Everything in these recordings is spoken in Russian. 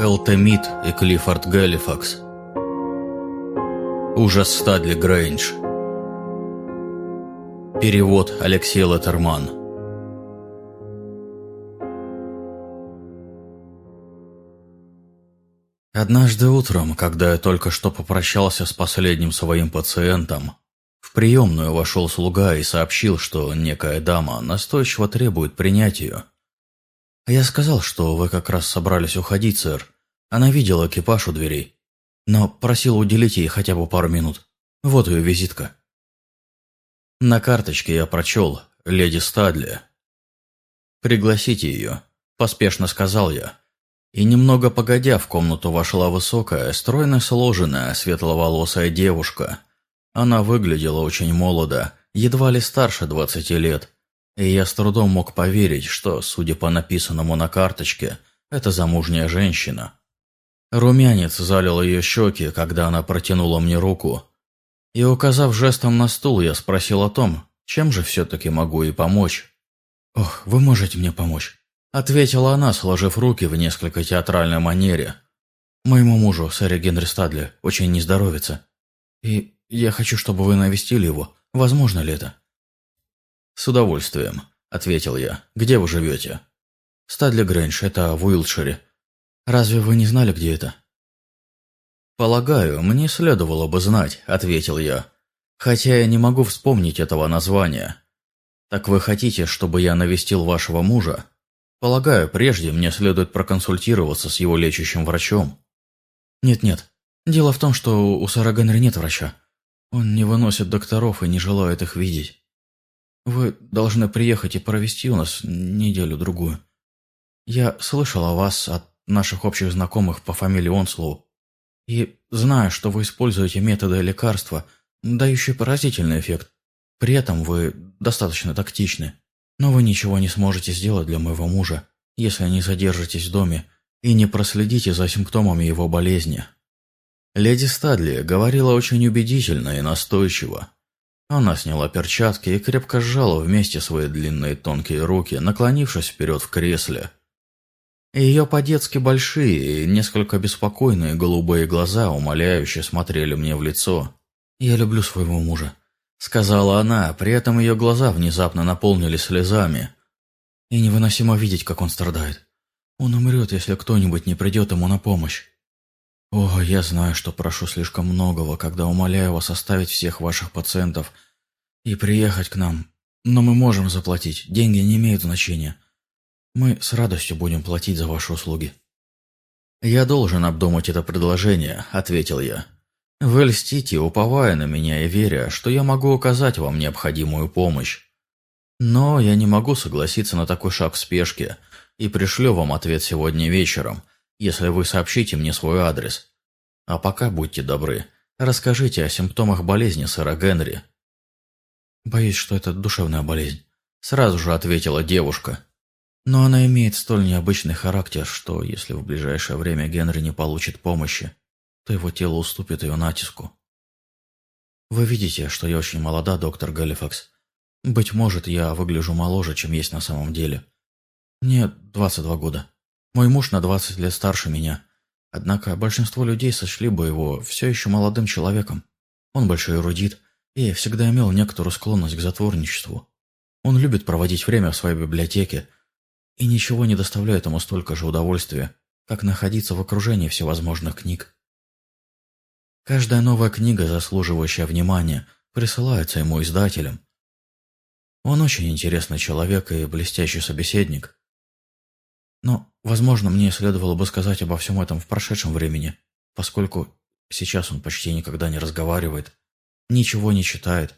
Элтемит и Клиффорд Гэллифакс. Ужас Стадли Грэндж. Перевод Алексей Латерман. Однажды утром, когда я только что попрощался с последним своим пациентом, в приемную вошел слуга и сообщил, что некая дама настойчиво требует принять ее. Я сказал, что вы как раз собрались уходить, сэр. Она видела экипаж у дверей, но просила уделить ей хотя бы пару минут. Вот ее визитка. На карточке я прочел «Леди Стадли». «Пригласите ее», – поспешно сказал я. И немного погодя в комнату вошла высокая, стройно сложенная, светловолосая девушка. Она выглядела очень молодо, едва ли старше двадцати лет, и я с трудом мог поверить, что, судя по написанному на карточке, это замужняя женщина. Румянец залил ее щеки, когда она протянула мне руку. И, указав жестом на стул, я спросил о том, чем же все-таки могу ей помочь. «Ох, вы можете мне помочь», — ответила она, сложив руки в несколько театральной манере. «Моему мужу, сэре Генри Стадли, очень не здоровится. И я хочу, чтобы вы навестили его. Возможно ли это?» «С удовольствием», — ответил я. «Где вы живете?» «Стадли Грэндж, это в Уилтшире. Разве вы не знали, где это?» «Полагаю, мне следовало бы знать», — ответил я. «Хотя я не могу вспомнить этого названия. Так вы хотите, чтобы я навестил вашего мужа? Полагаю, прежде мне следует проконсультироваться с его лечащим врачом». «Нет-нет. Дело в том, что у Сара Генри нет врача. Он не выносит докторов и не желает их видеть. Вы должны приехать и провести у нас неделю-другую. Я слышал о вас от наших общих знакомых по фамилии Онслоу. И знаю, что вы используете методы лекарства, дающие поразительный эффект. При этом вы достаточно тактичны. Но вы ничего не сможете сделать для моего мужа, если не задержитесь в доме и не проследите за симптомами его болезни. Леди Стадли говорила очень убедительно и настойчиво, она сняла перчатки и крепко сжала вместе свои длинные тонкие руки, наклонившись вперед в кресле. Ее по-детски большие и несколько беспокойные голубые глаза умоляюще смотрели мне в лицо. «Я люблю своего мужа», — сказала она, при этом ее глаза внезапно наполнились слезами. «И невыносимо видеть, как он страдает. Он умрет, если кто-нибудь не придет ему на помощь. О, я знаю, что прошу слишком многого, когда умоляю вас оставить всех ваших пациентов и приехать к нам. Но мы можем заплатить, деньги не имеют значения. Мы с радостью будем платить за ваши услуги. «Я должен обдумать это предложение», — ответил я. «Вы льстите, уповая на меня и веря, что я могу оказать вам необходимую помощь. Но я не могу согласиться на такой шаг в спешке и пришлю вам ответ сегодня вечером, если вы сообщите мне свой адрес. А пока будьте добры, расскажите о симптомах болезни сэра Генри». «Боюсь, что это душевная болезнь», — сразу же ответила девушка. «Но она имеет столь необычный характер, что если в ближайшее время Генри не получит помощи, то его тело уступит ее натиску. Вы видите, что я очень молода, доктор Галифакс. Быть может, я выгляжу моложе, чем есть на самом деле. Мне 22 года. Мой муж на 20 лет старше меня. Однако большинство людей сочли бы его все еще молодым человеком. Он большой эрудит и всегда имел некоторую склонность к затворничеству. Он любит проводить время в своей библиотеке, и ничего не доставляет ему столько же удовольствия, как находиться в окружении всевозможных книг. Каждая новая книга, заслуживающая внимания, присылается ему издателем. Он очень интересный человек и блестящий собеседник. Но, возможно, мне следовало бы сказать обо всем этом в прошедшем времени, поскольку сейчас он почти никогда не разговаривает, ничего не читает.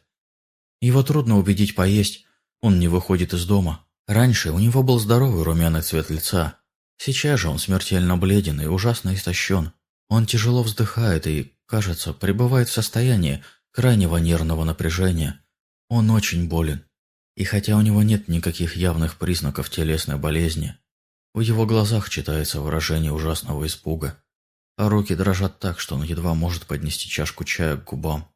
Его трудно убедить поесть, он не выходит из дома. Раньше у него был здоровый румяный цвет лица. Сейчас же он смертельно бледен и ужасно истощен. Он тяжело вздыхает и, кажется, пребывает в состоянии крайнего нервного напряжения. Он очень болен. И хотя у него нет никаких явных признаков телесной болезни, в его глазах читается выражение ужасного испуга, а руки дрожат так, что он едва может поднести чашку чая к губам.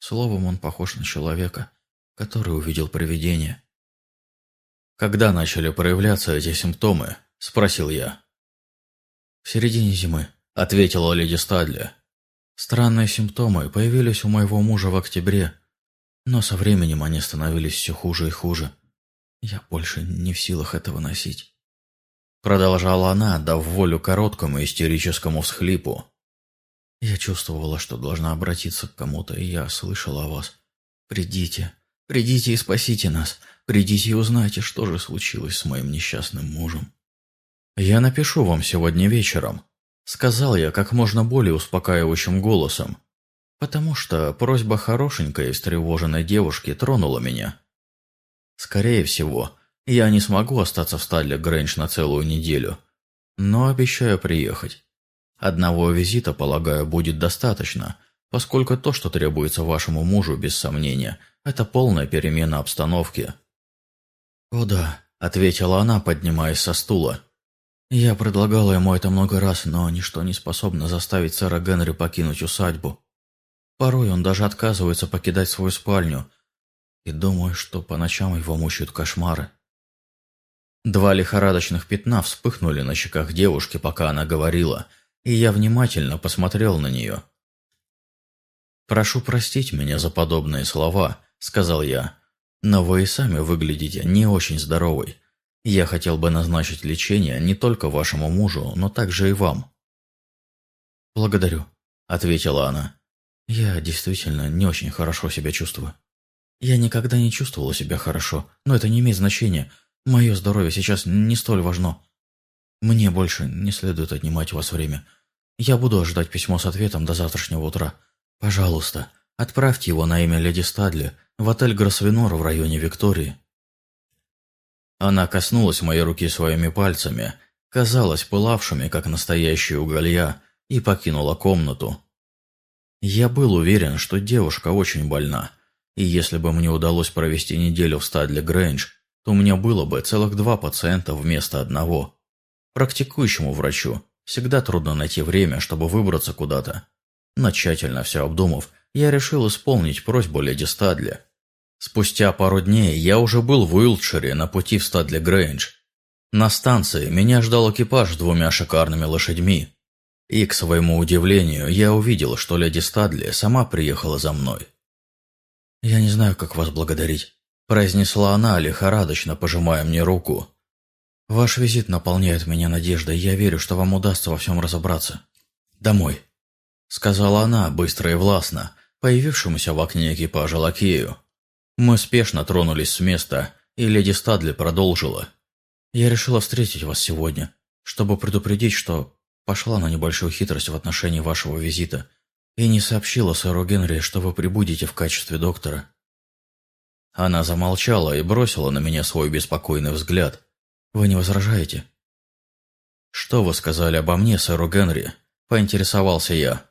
Словом, он похож на человека, который увидел привидение. «Когда начали проявляться эти симптомы?» – спросил я. в середине зимы», — ответила леди Стадли. «Странные симптомы появились у моего мужа в октябре, но со временем они становились все хуже и хуже. Я больше не в силах этого носить». Продолжала она, дав волю короткому истерическому всхлипу. «Я чувствовала, что должна обратиться к кому-то, и я слышала о вас. Придите, придите и спасите нас. Придите и узнайте, что же случилось с моим несчастным мужем». «Я напишу вам сегодня вечером», — сказал я как можно более успокаивающим голосом, потому что просьба хорошенькой и встревоженной девушки тронула меня. Скорее всего, я не смогу остаться в стадле Грэндж на целую неделю, но обещаю приехать. Одного визита, полагаю, будет достаточно, поскольку то, что требуется вашему мужу, без сомнения, это полная перемена обстановки. «О да», — ответила она, поднимаясь со стула. Я предлагала ему это много раз, но ничто не способно заставить сэра Генри покинуть усадьбу. Порой он даже отказывается покидать свою спальню, и думаю, что по ночам его мучают кошмары. Два лихорадочных пятна вспыхнули на щеках девушки, пока она говорила, и я внимательно посмотрел на нее. «Прошу простить меня за подобные слова», — сказал я, — «но вы и сами выглядите не очень здоровой. Я хотел бы назначить лечение не только вашему мужу, но также и вам». «Благодарю», — ответила она. «Я действительно не очень хорошо себя чувствую. Я никогда не чувствовала себя хорошо, но это не имеет значения. Мое здоровье сейчас не столь важно. Мне больше не следует отнимать у вас время. Я буду ожидать письмо с ответом до завтрашнего утра. Пожалуйста, отправьте его на имя леди Стадли в отель Гросвенор в районе Виктории. Она коснулась моей руки своими пальцами, казалось пылавшими, как настоящие уголья, и покинула комнату. Я был уверен, что девушка очень больна, и если бы мне удалось провести неделю в Стадли Грэндж, то у меня было бы целых два пациента вместо одного. Практикующему врачу всегда трудно найти время, чтобы выбраться куда-то. Но тщательно все обдумав, я решил исполнить просьбу леди Стадли. Спустя пару дней я уже был в Уилтшире на пути в Стадли Грэндж. На станции меня ждал экипаж с двумя шикарными лошадьми. И, к своему удивлению, я увидел, что леди Стадли сама приехала за мной. «Я не знаю, как вас благодарить», – произнесла она, лихорадочно пожимая мне руку. «Ваш визит наполняет меня надеждой, я верю, что вам удастся во всем разобраться. Домой», – сказала она, быстро и властно, появившемуся в окне экипажа лакею. Мы спешно тронулись с места, и леди Стадли продолжила. «Я решила встретить вас сегодня, чтобы предупредить, что пошла на небольшую хитрость в отношении вашего визита и не сообщила сэру Генри, что вы прибудете в качестве доктора». Она замолчала и бросила на меня свой беспокойный взгляд. «Вы не возражаете?» «Что вы сказали обо мне, сэру Генри?» – поинтересовался я.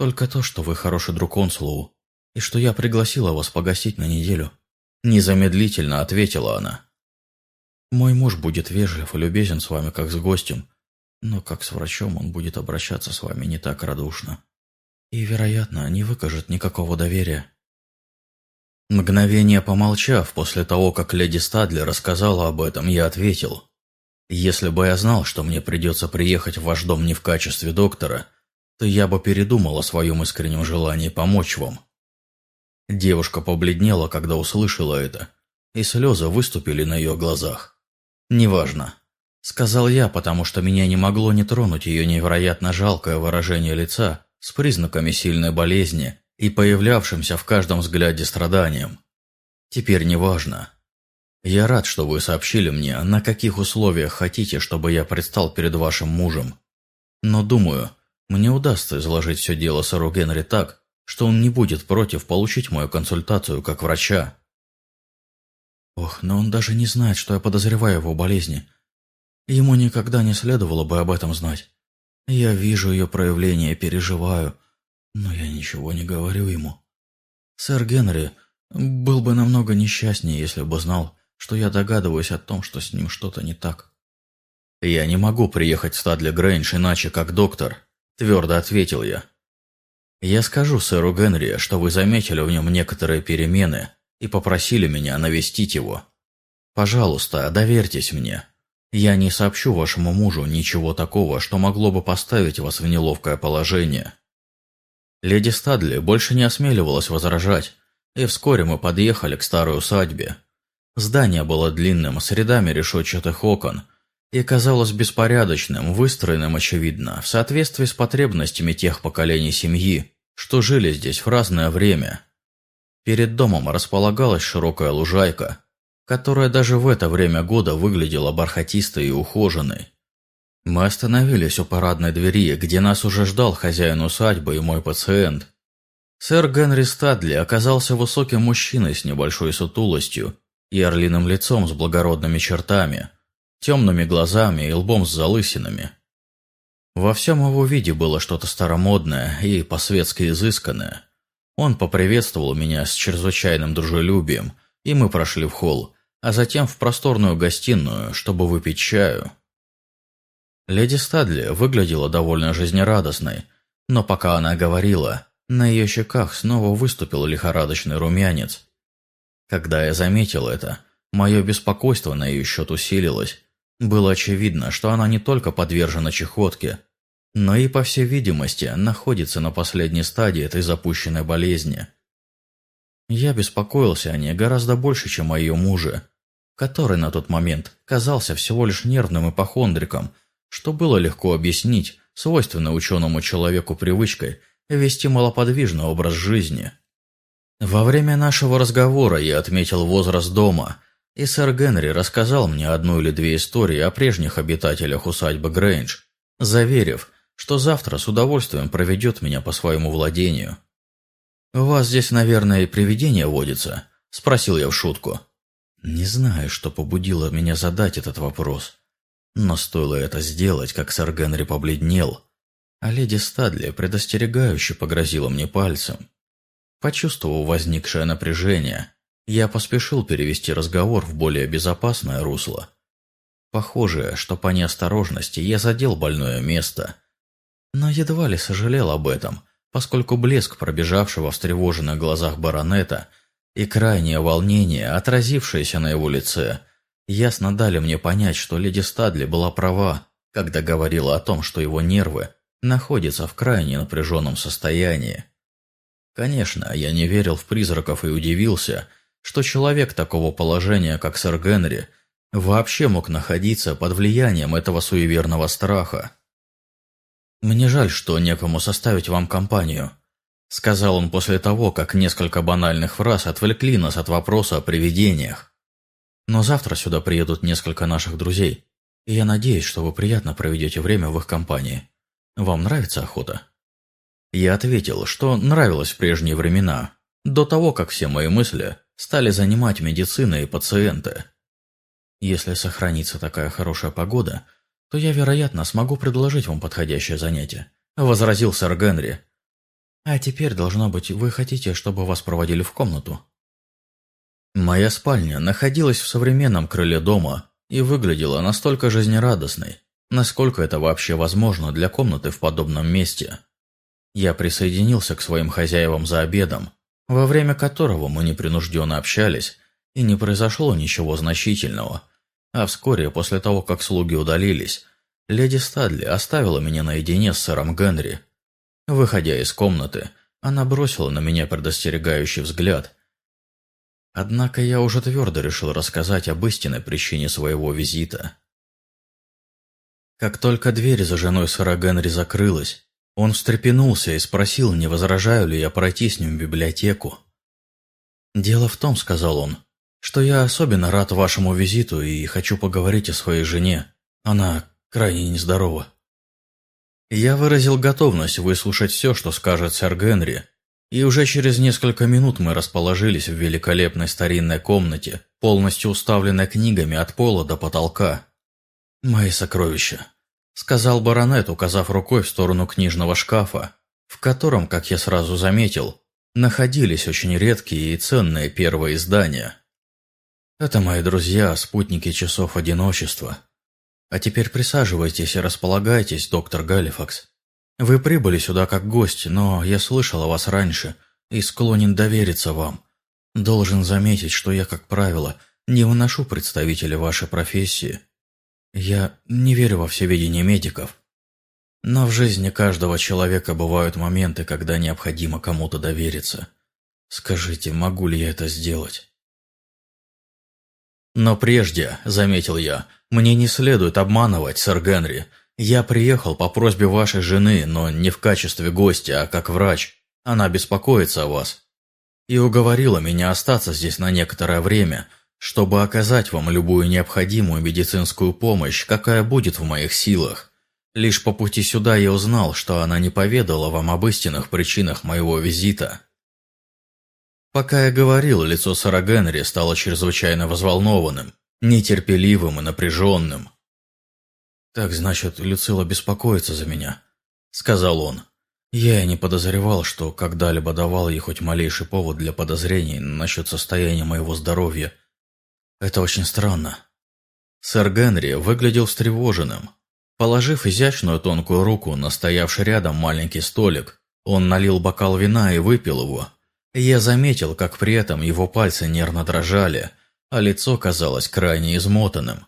«Только то, что вы хороший друг консулу, и что я пригласила вас погостить на неделю». Незамедлительно ответила она. «Мой муж будет вежлив и любезен с вами, как с гостем, но как с врачом он будет обращаться с вами не так радушно. И, вероятно, не выкажет никакого доверия». Мгновение помолчав, после того, как леди Стадли рассказала об этом, я ответил. «Если бы я знал, что мне придется приехать в ваш дом не в качестве доктора, то я бы передумал о своем искреннем желании помочь вам. Девушка побледнела, когда услышала это, и слезы выступили на ее глазах. «Неважно», — сказал я, потому что меня не могло не тронуть ее невероятно жалкое выражение лица с признаками сильной болезни и появлявшимся в каждом взгляде страданием. «Теперь неважно. Я рад, что вы сообщили мне, на каких условиях хотите, чтобы я предстал перед вашим мужем. Но, думаю, мне удастся изложить все дело сэру Генри так, что он не будет против получить мою консультацию как врача. Ох, но он даже не знает, что я подозреваю его болезни. Ему никогда не следовало бы об этом знать. Я вижу ее проявления, переживаю, но я ничего не говорю ему. Сэр Генри был бы намного несчастнее, если бы знал, что я догадываюсь о том, что с ним что-то не так. «Я не могу приехать в Стадли Грэндж иначе, как доктор», – твердо ответил я. Я скажу сэру Генри, что вы заметили в нем некоторые перемены и попросили меня навестить его. Пожалуйста, доверьтесь мне. Я не сообщу вашему мужу ничего такого, что могло бы поставить вас в неловкое положение». Леди Стадли больше не осмеливалась возражать, и вскоре мы подъехали к старой усадьбе. Здание было длинным, с рядами решетчатых окон, и казалось беспорядочным, выстроенным, очевидно, в соответствии с потребностями тех поколений семьи, что жили здесь в разное время. Перед домом располагалась широкая лужайка, которая даже в это время года выглядела бархатистой и ухоженной. Мы остановились у парадной двери, где нас уже ждал хозяин усадьбы и мой пациент. Сэр Генри Стадли оказался высоким мужчиной с небольшой сутулостью и орлиным лицом с благородными чертами, темными глазами и лбом с залысинами. Во всем его виде было что-то старомодное и по-светски изысканное. Он поприветствовал меня с чрезвычайным дружелюбием, и мы прошли в холл, а затем в просторную гостиную, чтобы выпить чаю. Леди Стадли выглядела довольно жизнерадостной, но пока она говорила, на ее щеках снова выступил лихорадочный румянец. Когда я заметил это, мое беспокойство на ее счет усилилось. Было очевидно, что она не только подвержена чехотке, но и, по всей видимости, находится на последней стадии этой запущенной болезни. Я беспокоился о ней гораздо больше, чем о ее муже, который на тот момент казался всего лишь нервным ипохондриком – что было легко объяснить свойственно ученому человеку привычкой вести малоподвижный образ жизни. Во время нашего разговора я отметил возраст дома, и сэр Генри рассказал мне одну или две истории о прежних обитателях усадьбы Грейндж, заверив, что завтра с удовольствием проведет меня по своему владению. «У вас здесь, наверное, привидение водится?» – спросил я в шутку. Не знаю, что побудило меня задать этот вопрос. Но стоило это сделать, как сэр Генри побледнел, а леди Стадли предостерегающе погрозила мне пальцем. Почувствовав возникшее напряжение, я поспешил перевести разговор в более безопасное русло. Похоже, что по неосторожности я задел больное место. Но едва ли сожалел об этом, поскольку блеск пробежавшего в встревоженных глазах баронета и крайнее волнение, отразившееся на его лице, ясно дали мне понять, что леди Стадли была права, когда говорила о том, что его нервы находятся в крайне напряженном состоянии. Конечно, я не верил в призраков и удивился, что человек такого положения, как сэр Генри, вообще мог находиться под влиянием этого суеверного страха. «Мне жаль, что некому составить вам компанию», — сказал он после того, как несколько банальных фраз отвлекли нас от вопроса о привидениях. Но завтра сюда приедут несколько наших друзей, и я надеюсь, что вы приятно проведете время в их компании. Вам нравится охота?» Я ответил, что нравилось в прежние времена, до того, как все мои мысли стали занимать медицина и пациенты. Если сохранится такая хорошая погода, то я, вероятно, смогу предложить вам подходящее занятие», — возразил сэр Генри. «А теперь, должно быть, вы хотите, чтобы вас проводили в комнату?» Моя спальня находилась в современном крыле дома и выглядела настолько жизнерадостной, насколько это вообще возможно для комнаты в подобном месте. Я присоединился к своим хозяевам за обедом, во время которого мы непринужденно общались, и не произошло ничего значительного. А вскоре, после того, как слуги удалились, леди Стадли оставила меня наедине с сэром Генри. Выходя из комнаты, она бросила на меня предостерегающий взгляд – Однако я уже твердо решил рассказать об истинной причине своего визита. Как только дверь за женой сэра Генри закрылась, он встрепенулся и спросил, не возражаю ли я пройти с ним в библиотеку. «Дело в том», — сказал он, — «что я особенно рад вашему визиту и хочу поговорить о своей жене. Она крайне нездорова». Я выразил готовность выслушать все, что скажет сэр Генри, и уже через несколько минут мы расположились в великолепной старинной комнате, полностью уставленной книгами от пола до потолка. «Мои сокровища», — сказал баронет, указав рукой в сторону книжного шкафа, в котором, как я сразу заметил, находились очень редкие и ценные первые издания. «Это мои друзья, спутники часов одиночества. А теперь присаживайтесь и располагайтесь, доктор Галифакс. Вы прибыли сюда как гость, но я слышал о вас раньше и склонен довериться вам. Должен заметить, что я, как правило, не выношу представителей вашей профессии. Я не верю во всеведение медиков. Но в жизни каждого человека бывают моменты, когда необходимо кому-то довериться. Скажите, могу ли я это сделать? Но прежде, заметил я, мне не следует обманывать, сэр Генри. Я приехал по просьбе вашей жены, но не в качестве гостя, а как врач. Она беспокоится о вас. И уговорила меня остаться здесь на некоторое время, чтобы оказать вам любую необходимую медицинскую помощь, какая будет в моих силах. Лишь по пути сюда я узнал, что она не поведала вам об истинных причинах моего визита. Пока я говорил, лицо сэра Генри стало чрезвычайно взволнованным, нетерпеливым и напряженным. «Так, значит, Люцила беспокоится за меня», — сказал он. «Я и не подозревал, что когда-либо давал ей хоть малейший повод для подозрений насчет состояния моего здоровья. Это очень странно». Сэр Генри выглядел встревоженным. Положив изящную тонкую руку на стоявший рядом маленький столик, он налил бокал вина и выпил его, я заметил, как при этом его пальцы нервно дрожали, а лицо казалось крайне измотанным.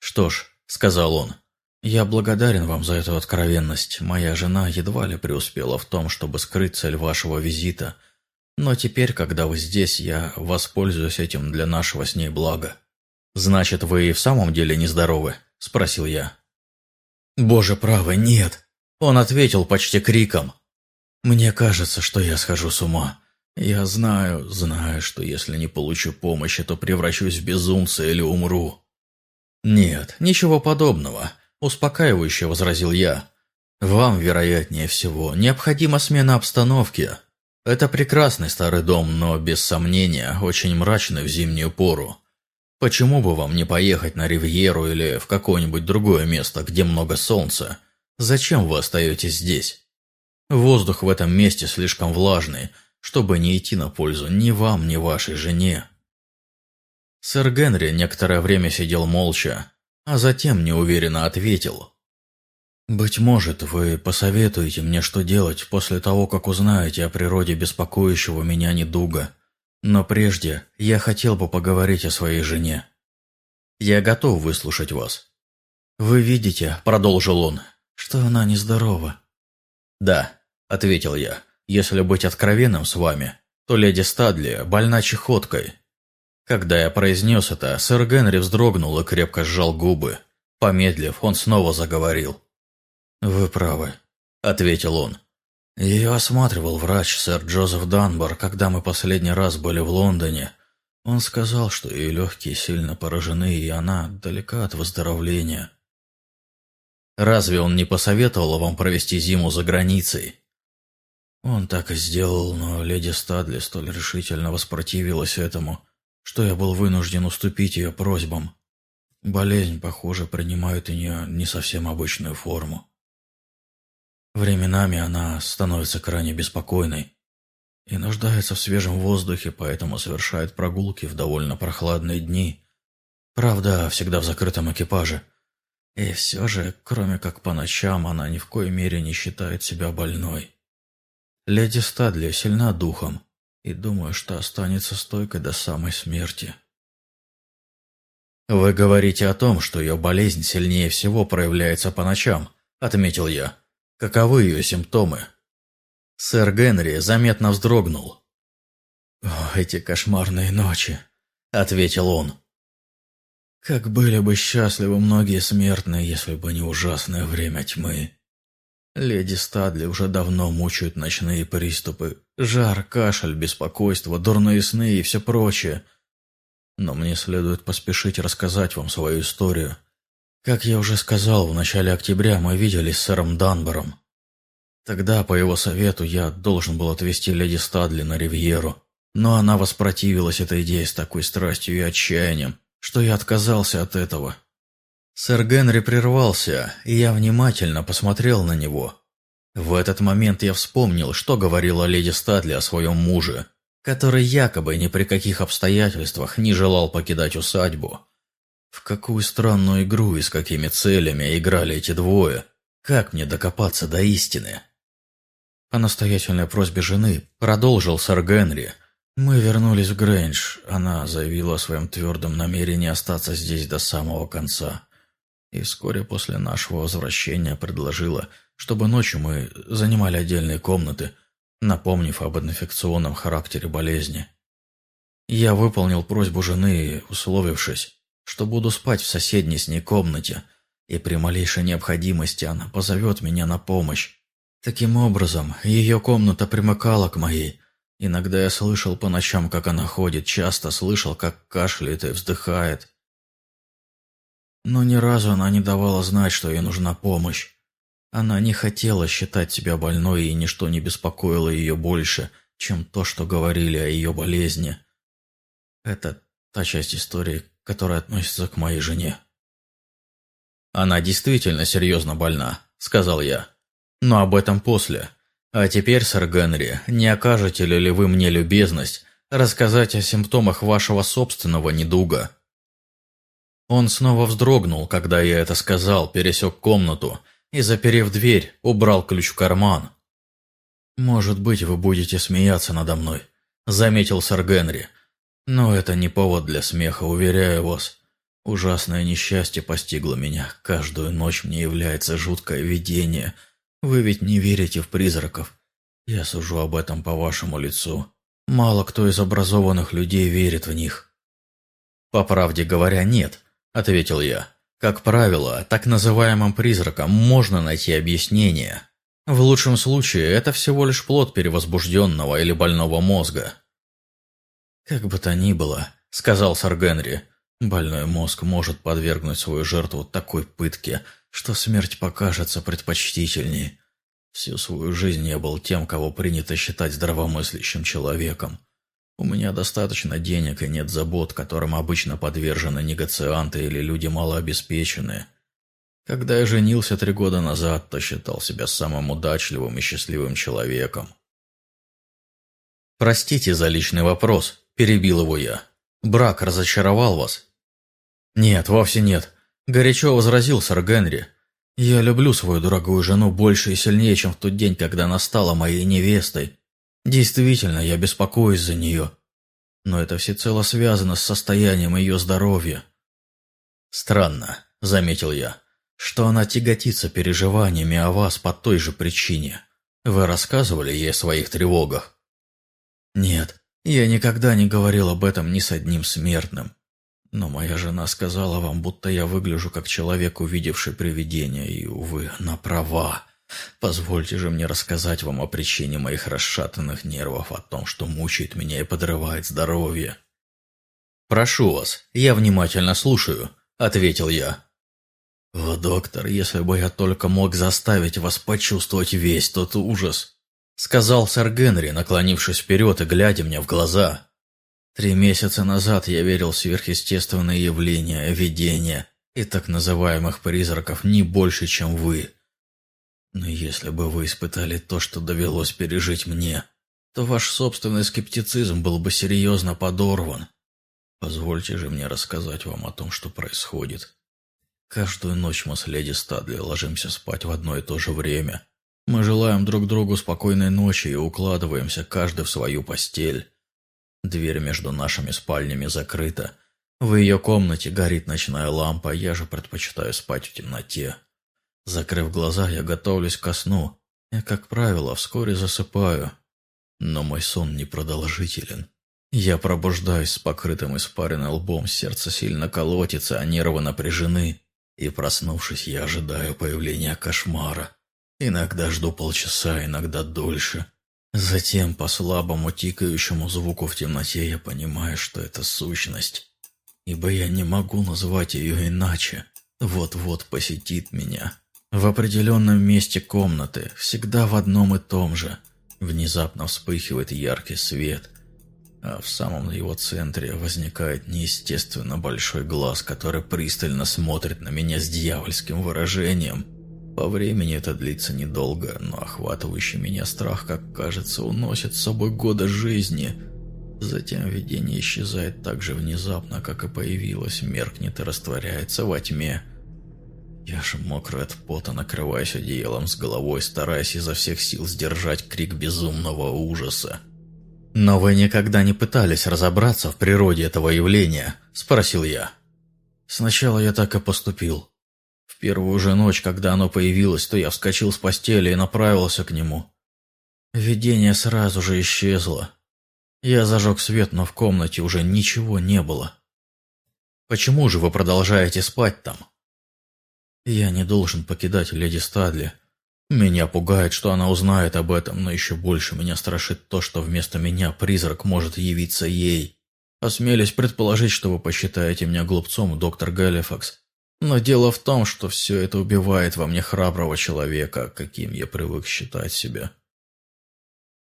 «Что ж», — сказал он, — «я благодарен вам за эту откровенность. Моя жена едва ли преуспела в том, чтобы скрыть цель вашего визита, но теперь, когда вы здесь, я воспользуюсь этим для нашего с ней блага». «Значит, вы и в самом деле нездоровы?» – спросил я. «Боже правый, нет!» Он ответил почти криком. Мне кажется, что я схожу с ума. Я знаю, знаю, что если не получу помощи, то превращусь в безумца или умру. Нет, ничего подобного, успокаивающе возразил я. Вам, вероятнее всего, необходима смена обстановки. Это прекрасный старый дом, но, без сомнения, очень мрачный в зимнюю пору. Почему бы вам не поехать на Ривьеру или в какое-нибудь другое место, где много солнца? Зачем вы остаетесь здесь? Воздух в этом месте слишком влажный, чтобы не идти на пользу ни вам, ни вашей жене. Сэр Генри некоторое время сидел молча, а затем неуверенно ответил. «Быть может, вы посоветуете мне, что делать после того, как узнаете о природе беспокоящего меня недуга. Но прежде я хотел бы поговорить о своей жене. Я готов выслушать вас». «Вы видите», — продолжил он, — «что она нездорова». «Да», ответил я. «Если быть откровенным с вами, то леди Стадли больна чехоткой». Когда я произнес это, сэр Генри вздрогнул и крепко сжал губы. Помедлив, он снова заговорил. «Вы правы», — ответил он. «Ее осматривал врач, сэр Джозеф Данбар, когда мы последний раз были в Лондоне. Он сказал, что ее легкие сильно поражены, и она далека от выздоровления». «Разве он не посоветовал вам провести зиму за границей?» Он так и сделал, но леди Стадли столь решительно воспротивилась этому, что я был вынужден уступить ее просьбам. Болезнь, похоже, принимает у нее не совсем обычную форму. Временами она становится крайне беспокойной и нуждается в свежем воздухе, поэтому совершает прогулки в довольно прохладные дни. Правда, всегда в закрытом экипаже. И все же, кроме как по ночам, она ни в коей мере не считает себя больной. Леди Стадли сильна духом, и думаю, что останется стойкой до самой смерти. «Вы говорите о том, что ее болезнь сильнее всего проявляется по ночам», — отметил я. «Каковы ее симптомы?» Сэр Генри заметно вздрогнул. «О, эти кошмарные ночи», — ответил он. «Как были бы счастливы многие смертные, если бы не ужасное время тьмы. Леди Стадли уже давно мучают ночные приступы. Жар, кашель, беспокойство, дурные сны и все прочее. Но мне следует поспешить рассказать вам свою историю. Как я уже сказал, в начале октября мы виделись с сэром Данбором. Тогда, по его совету, я должен был отвезти леди Стадли на Ривьеру. Но она воспротивилась этой идее с такой страстью и отчаянием, что я отказался от этого Сэр Генри прервался, и я внимательно посмотрел на него. В этот момент я вспомнил, что говорила леди Статли о своем муже, который якобы ни при каких обстоятельствах не желал покидать усадьбу. В какую странную игру и с какими целями играли эти двое? Как мне докопаться до истины? По настоятельной просьбе жены продолжил сэр Генри. Мы вернулись в Грэндж. Она заявила о своем твердом намерении остаться здесь до самого конца. И вскоре после нашего возвращения предложила, чтобы ночью мы занимали отдельные комнаты, напомнив об инфекционном характере болезни. Я выполнил просьбу жены, условившись, что буду спать в соседней с ней комнате, и при малейшей необходимости она позовет меня на помощь. Таким образом, ее комната примыкала к моей, Иногда я слышал по ночам, как она ходит, часто слышал, как кашляет и вздыхает. Но ни разу она не давала знать, что ей нужна помощь. Она не хотела считать себя больной, и ничто не беспокоило ее больше, чем то, что говорили о ее болезни. Это та часть истории, которая относится к моей жене. «Она действительно серьезно больна», — сказал я. «Но об этом после. А теперь, сэр Генри, не окажете ли вы мне любезность рассказать о симптомах вашего собственного недуга?» Он снова вздрогнул, когда я это сказал, пересек комнату и, заперев дверь, убрал ключ в карман. «Может быть, вы будете смеяться надо мной», — заметил сэр Генри. «Но это не повод для смеха, уверяю вас. Ужасное несчастье постигло меня. Каждую ночь мне является жуткое видение — вы ведь не верите в призраков. Я сужу об этом по вашему лицу. Мало кто из образованных людей верит в них. По правде говоря, нет, ответил я. Как правило, так называемым призракам можно найти объяснение. В лучшем случае это всего лишь плод перевозбужденного или больного мозга. Как бы то ни было, сказал сэр Генри, больной мозг может подвергнуть свою жертву такой пытке, что смерть покажется предпочтительнее. Всю свою жизнь я был тем, кого принято считать здравомыслящим человеком. У меня достаточно денег и нет забот, которым обычно подвержены негацианты или люди малообеспеченные. Когда я женился три года назад, то считал себя самым удачливым и счастливым человеком. «Простите за личный вопрос», – перебил его я. «Брак разочаровал вас?» «Нет, вовсе нет. Горячо возразил сэр Генри. «Я люблю свою дорогую жену больше и сильнее, чем в тот день, когда она стала моей невестой. Действительно, я беспокоюсь за нее. Но это всецело связано с состоянием ее здоровья». «Странно», — заметил я, — «что она тяготится переживаниями о вас по той же причине. Вы рассказывали ей о своих тревогах?» «Нет, я никогда не говорил об этом ни с одним смертным. Но моя жена сказала вам, будто я выгляжу как человек, увидевший привидение, и, увы, она права. Позвольте же мне рассказать вам о причине моих расшатанных нервов, о том, что мучает меня и подрывает здоровье. «Прошу вас, я внимательно слушаю», — ответил я. «О, доктор, если бы я только мог заставить вас почувствовать весь тот ужас», — сказал сэр Генри, наклонившись вперед и глядя мне в глаза. Три месяца назад я верил в сверхъестественные явления, видения и так называемых призраков не больше, чем вы. Но если бы вы испытали то, что довелось пережить мне, то ваш собственный скептицизм был бы серьезно подорван. Позвольте же мне рассказать вам о том, что происходит. Каждую ночь мы с леди Стадли ложимся спать в одно и то же время. Мы желаем друг другу спокойной ночи и укладываемся каждый в свою постель. Дверь между нашими спальнями закрыта. В ее комнате горит ночная лампа, я же предпочитаю спать в темноте. Закрыв глаза, я готовлюсь ко сну. Я, как правило, вскоре засыпаю. Но мой сон непродолжителен. Я пробуждаюсь с покрытым испаренным лбом, сердце сильно колотится, а нервы напряжены. И, проснувшись, я ожидаю появления кошмара. Иногда жду полчаса, иногда дольше. Затем по слабому тикающему звуку в темноте я понимаю, что это сущность. Ибо я не могу назвать ее иначе. Вот-вот посетит меня. В определенном месте комнаты, всегда в одном и том же, внезапно вспыхивает яркий свет, а в самом его центре возникает неестественно большой глаз, который пристально смотрит на меня с дьявольским выражением – по времени это длится недолго, но охватывающий меня страх, как кажется, уносит с собой года жизни. Затем видение исчезает так же внезапно, как и появилось, меркнет и растворяется во тьме. Я же мокрый от пота, накрываясь одеялом с головой, стараясь изо всех сил сдержать крик безумного ужаса. «Но вы никогда не пытались разобраться в природе этого явления?» – спросил я. Сначала я так и поступил. В первую же ночь, когда оно появилось, то я вскочил с постели и направился к нему. Видение сразу же исчезло. Я зажег свет, но в комнате уже ничего не было. «Почему же вы продолжаете спать там?» «Я не должен покидать леди Стадли. Меня пугает, что она узнает об этом, но еще больше меня страшит то, что вместо меня призрак может явиться ей. Осмелюсь предположить, что вы посчитаете меня глупцом, доктор Галифакс. Но дело в том, что все это убивает во мне храброго человека, каким я привык считать себя.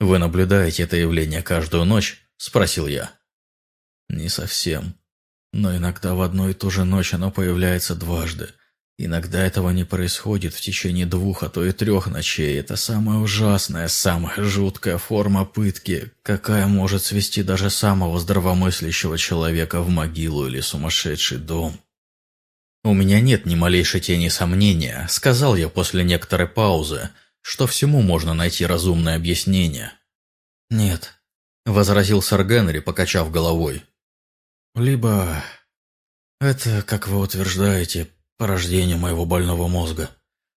«Вы наблюдаете это явление каждую ночь?» – спросил я. «Не совсем. Но иногда в одну и ту же ночь оно появляется дважды – Иногда этого не происходит в течение двух, а то и трех ночей. Это самая ужасная, самая жуткая форма пытки, какая может свести даже самого здравомыслящего человека в могилу или сумасшедший дом. «У меня нет ни малейшей тени сомнения», — сказал я после некоторой паузы, что всему можно найти разумное объяснение. «Нет», — возразил сэр Генри, покачав головой. «Либо это, как вы утверждаете, порождение моего больного мозга.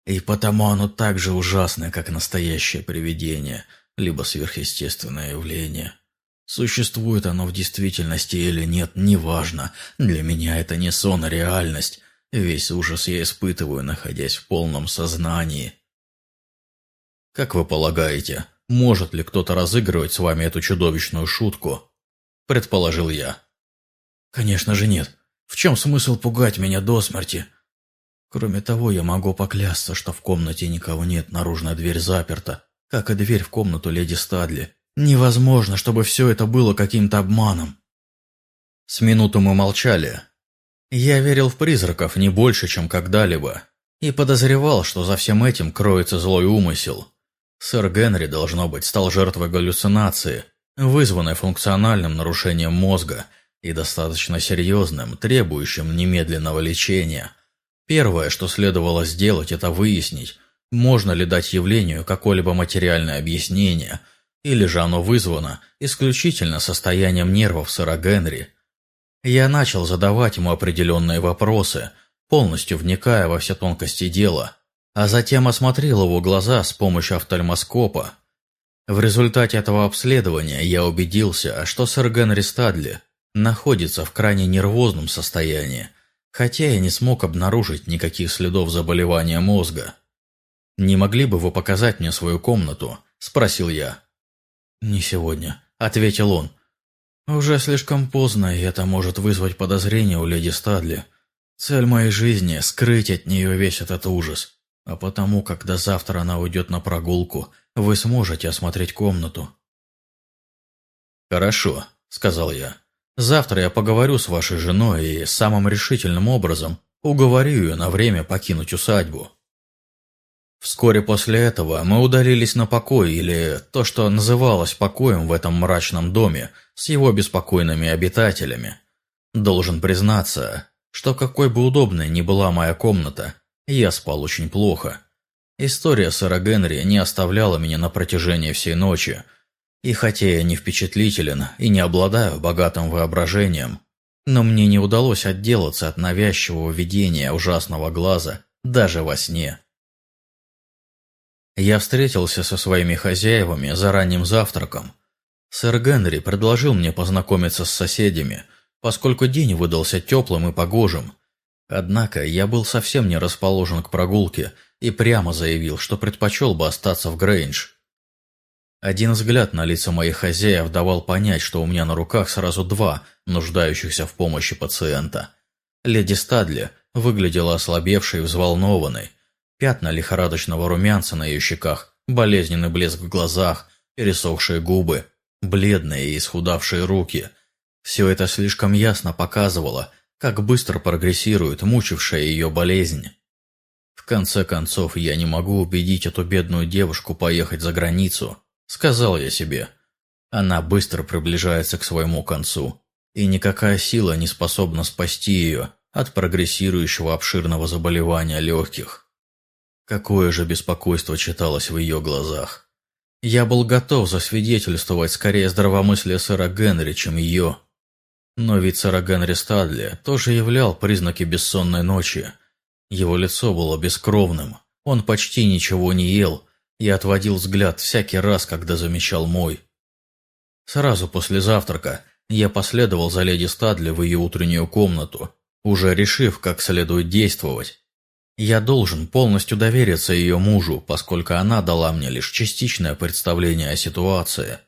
И потому оно так же ужасное, как настоящее привидение, либо сверхъестественное явление. Существует оно в действительности или нет, неважно. Для меня это не сон, а реальность. Весь ужас я испытываю, находясь в полном сознании. Как вы полагаете, может ли кто-то разыгрывать с вами эту чудовищную шутку? Предположил я. Конечно же нет. В чем смысл пугать меня до смерти? Кроме того, я могу поклясться, что в комнате никого нет, наружная дверь заперта, как и дверь в комнату леди Стадли. Невозможно, чтобы все это было каким-то обманом. С минуту мы молчали. Я верил в призраков не больше, чем когда-либо, и подозревал, что за всем этим кроется злой умысел. Сэр Генри, должно быть, стал жертвой галлюцинации, вызванной функциональным нарушением мозга и достаточно серьезным, требующим немедленного лечения – Первое, что следовало сделать, это выяснить, можно ли дать явлению какое-либо материальное объяснение, или же оно вызвано исключительно состоянием нервов сэра Генри. Я начал задавать ему определенные вопросы, полностью вникая во все тонкости дела, а затем осмотрел его глаза с помощью офтальмоскопа. В результате этого обследования я убедился, что сэр Генри Стадли находится в крайне нервозном состоянии, хотя я не смог обнаружить никаких следов заболевания мозга. «Не могли бы вы показать мне свою комнату?» – спросил я. «Не сегодня», – ответил он. «Уже слишком поздно, и это может вызвать подозрение у леди Стадли. Цель моей жизни – скрыть от нее весь этот ужас. А потому, когда завтра она уйдет на прогулку, вы сможете осмотреть комнату». «Хорошо», – сказал я. Завтра я поговорю с вашей женой и самым решительным образом уговорю ее на время покинуть усадьбу. Вскоре после этого мы удалились на покой, или то, что называлось покоем в этом мрачном доме, с его беспокойными обитателями. Должен признаться, что какой бы удобной ни была моя комната, я спал очень плохо. История сэра Генри не оставляла меня на протяжении всей ночи – и хотя я не впечатлителен и не обладаю богатым воображением, но мне не удалось отделаться от навязчивого видения ужасного глаза даже во сне. Я встретился со своими хозяевами за ранним завтраком. Сэр Генри предложил мне познакомиться с соседями, поскольку день выдался теплым и погожим. Однако я был совсем не расположен к прогулке и прямо заявил, что предпочел бы остаться в Грейндж. Один взгляд на лица моих хозяев давал понять, что у меня на руках сразу два нуждающихся в помощи пациента. Леди Стадли выглядела ослабевшей и взволнованной. Пятна лихорадочного румянца на ее щеках, болезненный блеск в глазах, пересохшие губы, бледные и исхудавшие руки. Все это слишком ясно показывало, как быстро прогрессирует мучившая ее болезнь. В конце концов, я не могу убедить эту бедную девушку поехать за границу, Сказал я себе. Она быстро приближается к своему концу, и никакая сила не способна спасти ее от прогрессирующего обширного заболевания легких. Какое же беспокойство читалось в ее глазах. Я был готов засвидетельствовать скорее здравомыслие сэра Генри, чем ее. Но ведь сэра Генри Стадли тоже являл признаки бессонной ночи. Его лицо было бескровным, он почти ничего не ел и отводил взгляд всякий раз, когда замечал мой. Сразу после завтрака я последовал за леди Стадли в ее утреннюю комнату, уже решив, как следует действовать. Я должен полностью довериться ее мужу, поскольку она дала мне лишь частичное представление о ситуации.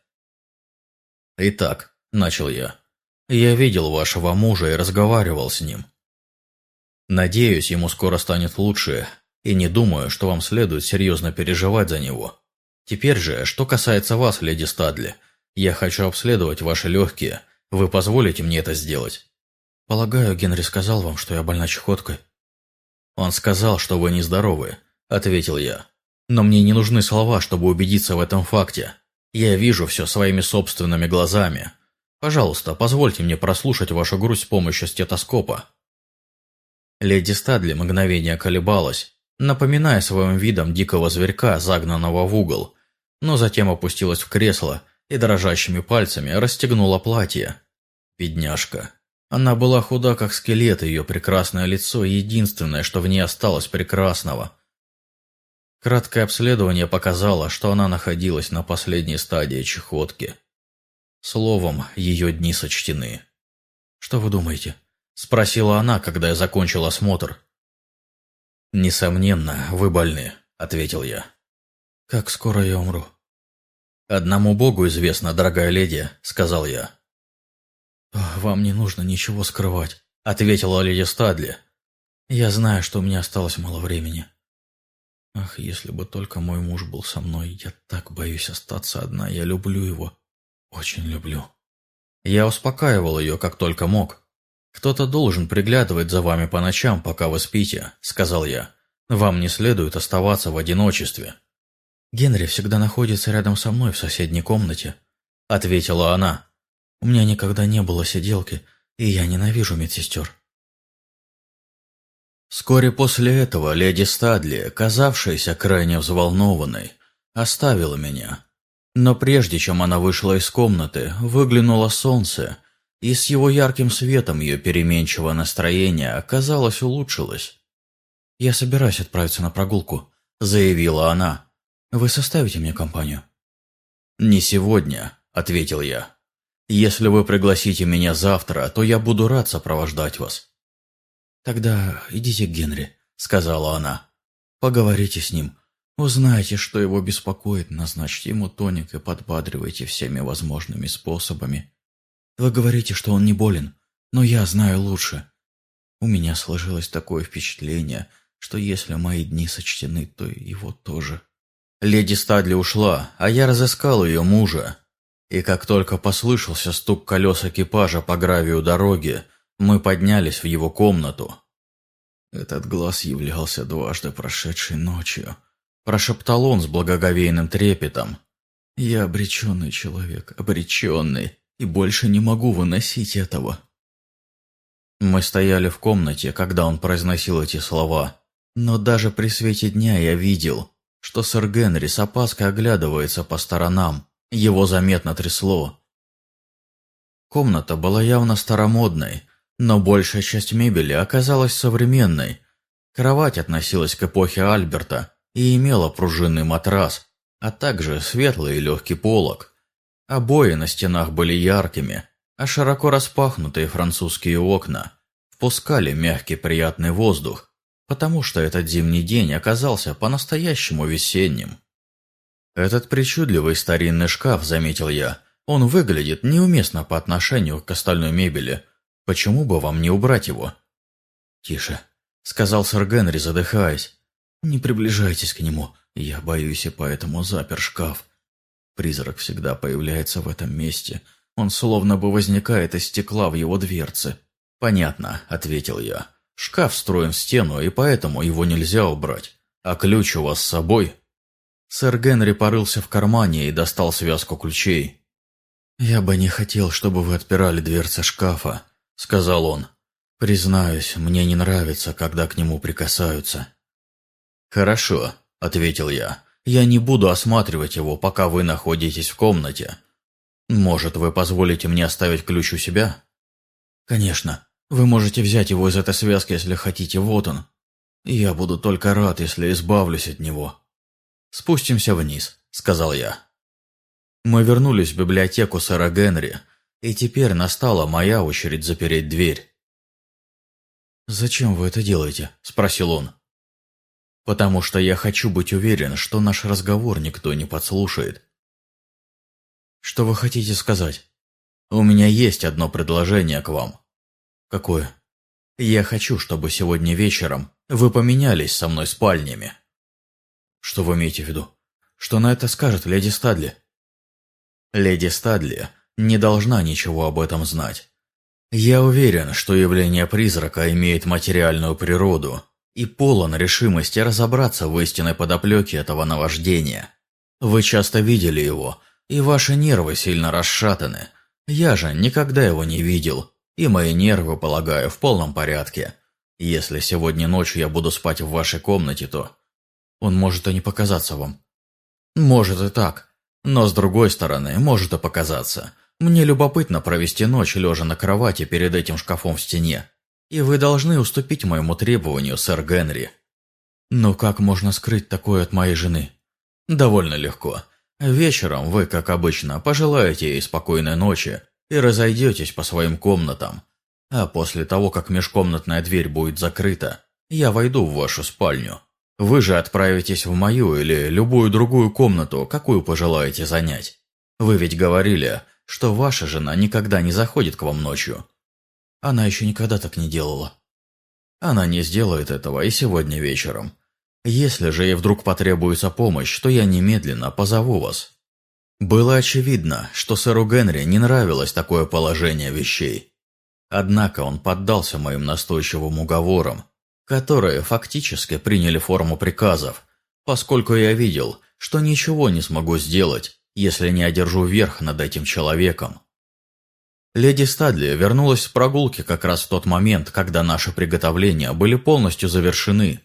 «Итак», – начал я, – «я видел вашего мужа и разговаривал с ним. Надеюсь, ему скоро станет лучше, и не думаю, что вам следует серьезно переживать за него. Теперь же, что касается вас, леди Стадли, я хочу обследовать ваши легкие. Вы позволите мне это сделать?» «Полагаю, Генри сказал вам, что я больна чехоткой». «Он сказал, что вы нездоровы», – ответил я. «Но мне не нужны слова, чтобы убедиться в этом факте. Я вижу все своими собственными глазами. Пожалуйста, позвольте мне прослушать вашу грудь с помощью стетоскопа». Леди Стадли мгновение колебалась, напоминая своим видом дикого зверька, загнанного в угол, но затем опустилась в кресло и дрожащими пальцами расстегнула платье. Бедняжка. Она была худа, как скелет, ее прекрасное лицо – единственное, что в ней осталось прекрасного. Краткое обследование показало, что она находилась на последней стадии чехотки. Словом, ее дни сочтены. «Что вы думаете?» – спросила она, когда я закончил осмотр. «Несомненно, вы больны», – ответил я. «Как скоро я умру?» «Одному Богу известно, дорогая леди», – сказал я. «Вам не нужно ничего скрывать», – ответила леди Стадли. «Я знаю, что у меня осталось мало времени. Ах, если бы только мой муж был со мной, я так боюсь остаться одна, я люблю его, очень люблю». Я успокаивал ее, как только мог. «Кто-то должен приглядывать за вами по ночам, пока вы спите», – сказал я. «Вам не следует оставаться в одиночестве». «Генри всегда находится рядом со мной в соседней комнате», – ответила она. У меня никогда не было сиделки, и я ненавижу медсестер. Вскоре после этого леди Стадли, казавшаяся крайне взволнованной, оставила меня. Но прежде чем она вышла из комнаты, выглянуло солнце, и с его ярким светом ее переменчивое настроение, оказалось, улучшилось. «Я собираюсь отправиться на прогулку», — заявила она. «Вы составите мне компанию?» «Не сегодня», — ответил я. Если вы пригласите меня завтра, то я буду рад сопровождать вас». «Тогда идите к Генри», — сказала она. «Поговорите с ним. Узнайте, что его беспокоит, назначьте ему тоник и подбадривайте всеми возможными способами. Вы говорите, что он не болен, но я знаю лучше. У меня сложилось такое впечатление, что если мои дни сочтены, то его тоже». Леди Стадли ушла, а я разыскал ее мужа, и как только послышался стук колес экипажа по гравию дороги, мы поднялись в его комнату. Этот глаз являлся дважды прошедшей ночью. Прошептал он с благоговейным трепетом. «Я обреченный человек, обреченный, и больше не могу выносить этого». Мы стояли в комнате, когда он произносил эти слова, но даже при свете дня я видел, что сэр Генри с опаской оглядывается по сторонам, его заметно трясло. Комната была явно старомодной, но большая часть мебели оказалась современной. Кровать относилась к эпохе Альберта и имела пружинный матрас, а также светлый и легкий полог. Обои на стенах были яркими, а широко распахнутые французские окна впускали мягкий приятный воздух, потому что этот зимний день оказался по-настоящему весенним. «Этот причудливый старинный шкаф», — заметил я, — «он выглядит неуместно по отношению к остальной мебели. Почему бы вам не убрать его?» «Тише», — сказал сэр Генри, задыхаясь. «Не приближайтесь к нему, я боюсь и поэтому запер шкаф. Призрак всегда появляется в этом месте, он словно бы возникает из стекла в его дверце». «Понятно», — ответил я. «Шкаф встроен в стену, и поэтому его нельзя убрать. А ключ у вас с собой?» Сэр Генри порылся в кармане и достал связку ключей. «Я бы не хотел, чтобы вы отпирали дверцы шкафа», — сказал он. «Признаюсь, мне не нравится, когда к нему прикасаются». «Хорошо», — ответил я. я не буду осматривать его, пока вы находитесь в комнате. Может, вы позволите мне оставить ключ у себя? Конечно. Вы можете взять его из этой связки, если хотите, вот он. Я буду только рад, если избавлюсь от него. Спустимся вниз, сказал я. Мы вернулись в библиотеку сэра Генри, и теперь настала моя очередь запереть дверь. «Зачем вы это делаете?» – спросил он. «Потому что я хочу быть уверен, что наш разговор никто не подслушает». «Что вы хотите сказать?» «У меня есть одно предложение к вам». «Какое?» «Я хочу, чтобы сегодня вечером вы поменялись со мной спальнями». «Что вы имеете в виду? Что на это скажет леди Стадли?» «Леди Стадли не должна ничего об этом знать. Я уверен, что явление призрака имеет материальную природу и полон решимости разобраться в истинной подоплеке этого наваждения. Вы часто видели его, и ваши нервы сильно расшатаны. Я же никогда его не видел, и мои нервы, полагаю, в полном порядке. Если сегодня ночью я буду спать в вашей комнате, то... Он может и не показаться вам. Может и так. Но с другой стороны, может и показаться. Мне любопытно провести ночь, лежа на кровати перед этим шкафом в стене. И вы должны уступить моему требованию, сэр Генри. Но как можно скрыть такое от моей жены? Довольно легко. Вечером вы, как обычно, пожелаете ей спокойной ночи и разойдетесь по своим комнатам. А после того, как межкомнатная дверь будет закрыта, я войду в вашу спальню. Вы же отправитесь в мою или любую другую комнату, какую пожелаете занять. Вы ведь говорили, что ваша жена никогда не заходит к вам ночью. Она еще никогда так не делала. Она не сделает этого и сегодня вечером. Если же ей вдруг потребуется помощь, то я немедленно позову вас. Было очевидно, что сэру Генри не нравилось такое положение вещей. Однако он поддался моим настойчивым уговорам, которые фактически приняли форму приказов, поскольку я видел, что ничего не смогу сделать, если не одержу верх над этим человеком. Леди Стадли вернулась с прогулки как раз в тот момент, когда наши приготовления были полностью завершены.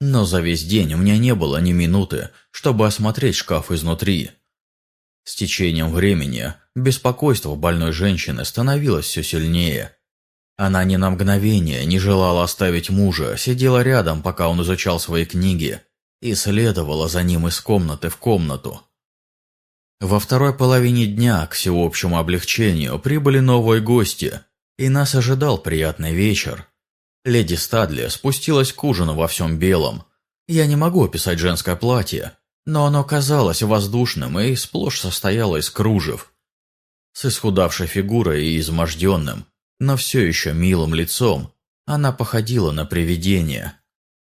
Но за весь день у меня не было ни минуты, чтобы осмотреть шкаф изнутри. С течением времени беспокойство больной женщины становилось все сильнее. Она ни на мгновение не желала оставить мужа, сидела рядом, пока он изучал свои книги, и следовала за ним из комнаты в комнату. Во второй половине дня, к всеобщему облегчению, прибыли новые гости, и нас ожидал приятный вечер. Леди Стадли спустилась к ужину во всем белом. Я не могу описать женское платье, но оно казалось воздушным и сплошь состояло из кружев. С исхудавшей фигурой и изможденным, но все еще милым лицом, она походила на привидение.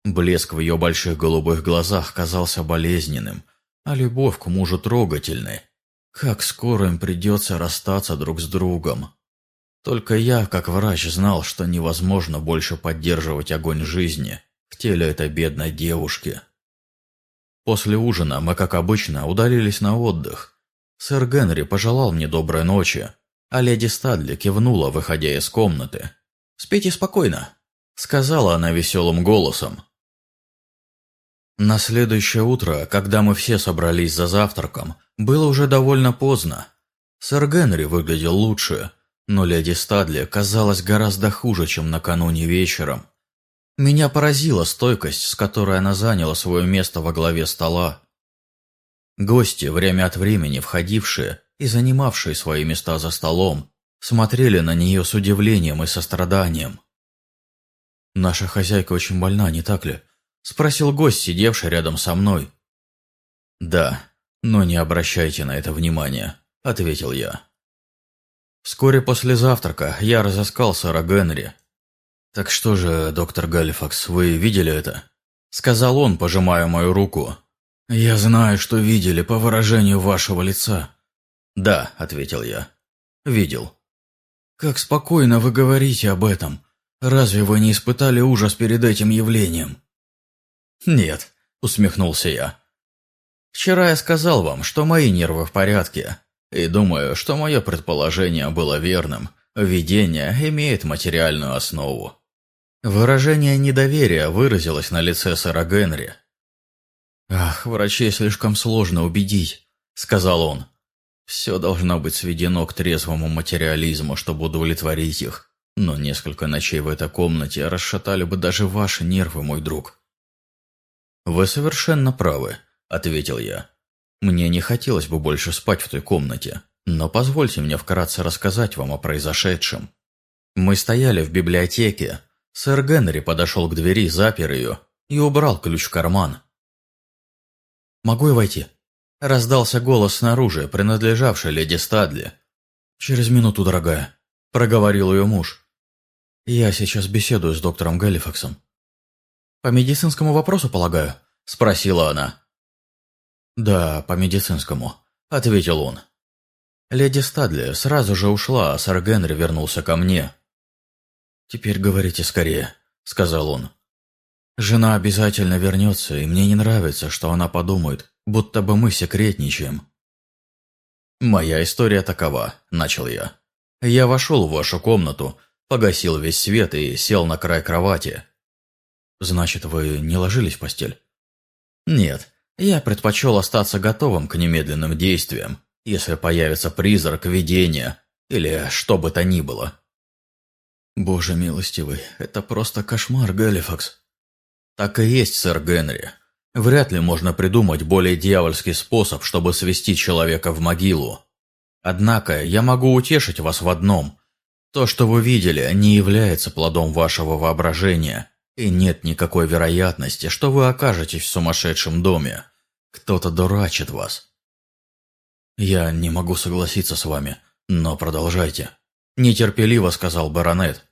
Блеск в ее больших голубых глазах казался болезненным – а любовь к мужу трогательной. Как скоро им придется расстаться друг с другом. Только я, как врач, знал, что невозможно больше поддерживать огонь жизни в теле этой бедной девушки. После ужина мы, как обычно, удалились на отдых. Сэр Генри пожелал мне доброй ночи, а леди Стадли кивнула, выходя из комнаты. «Спите спокойно», — сказала она веселым голосом. На следующее утро, когда мы все собрались за завтраком, было уже довольно поздно. Сэр Генри выглядел лучше, но леди Стадли казалась гораздо хуже, чем накануне вечером. Меня поразила стойкость, с которой она заняла свое место во главе стола. Гости, время от времени входившие и занимавшие свои места за столом, смотрели на нее с удивлением и состраданием. «Наша хозяйка очень больна, не так ли?» Спросил гость, сидевший рядом со мной. «Да, но не обращайте на это внимания», — ответил я. Вскоре после завтрака я разыскал сэра Генри. «Так что же, доктор Галифакс, вы видели это?» — сказал он, пожимая мою руку. «Я знаю, что видели по выражению вашего лица». «Да», — ответил я. «Видел». «Как спокойно вы говорите об этом. Разве вы не испытали ужас перед этим явлением?» «Нет», — усмехнулся я. «Вчера я сказал вам, что мои нервы в порядке, и думаю, что мое предположение было верным. Видение имеет материальную основу». Выражение недоверия выразилось на лице сэра Генри. «Ах, врачей слишком сложно убедить», — сказал он. «Все должно быть сведено к трезвому материализму, чтобы удовлетворить их. Но несколько ночей в этой комнате расшатали бы даже ваши нервы, мой друг». «Вы совершенно правы», — ответил я. «Мне не хотелось бы больше спать в той комнате, но позвольте мне вкратце рассказать вам о произошедшем. Мы стояли в библиотеке. Сэр Генри подошел к двери, запер ее и убрал ключ в карман. «Могу я войти?» Раздался голос снаружи, принадлежавший леди Стадли. «Через минуту, дорогая», – проговорил ее муж. «Я сейчас беседую с доктором Галифаксом». «По медицинскому вопросу, полагаю?» – спросила она. «Да, по медицинскому», – ответил он. Леди Стадли сразу же ушла, а сэр Генри вернулся ко мне. «Теперь говорите скорее», – сказал он. Жена обязательно вернется, и мне не нравится, что она подумает, будто бы мы секретничаем. «Моя история такова», – начал я. «Я вошел в вашу комнату, погасил весь свет и сел на край кровати». «Значит, вы не ложились в постель?» «Нет, я предпочел остаться готовым к немедленным действиям, если появится призрак, видение или что бы то ни было». «Боже милостивый, это просто кошмар, Галифакс», так и есть, сэр Генри. Вряд ли можно придумать более дьявольский способ, чтобы свести человека в могилу. Однако я могу утешить вас в одном. То, что вы видели, не является плодом вашего воображения, и нет никакой вероятности, что вы окажетесь в сумасшедшем доме. Кто-то дурачит вас. Я не могу согласиться с вами, но продолжайте. Нетерпеливо сказал баронет.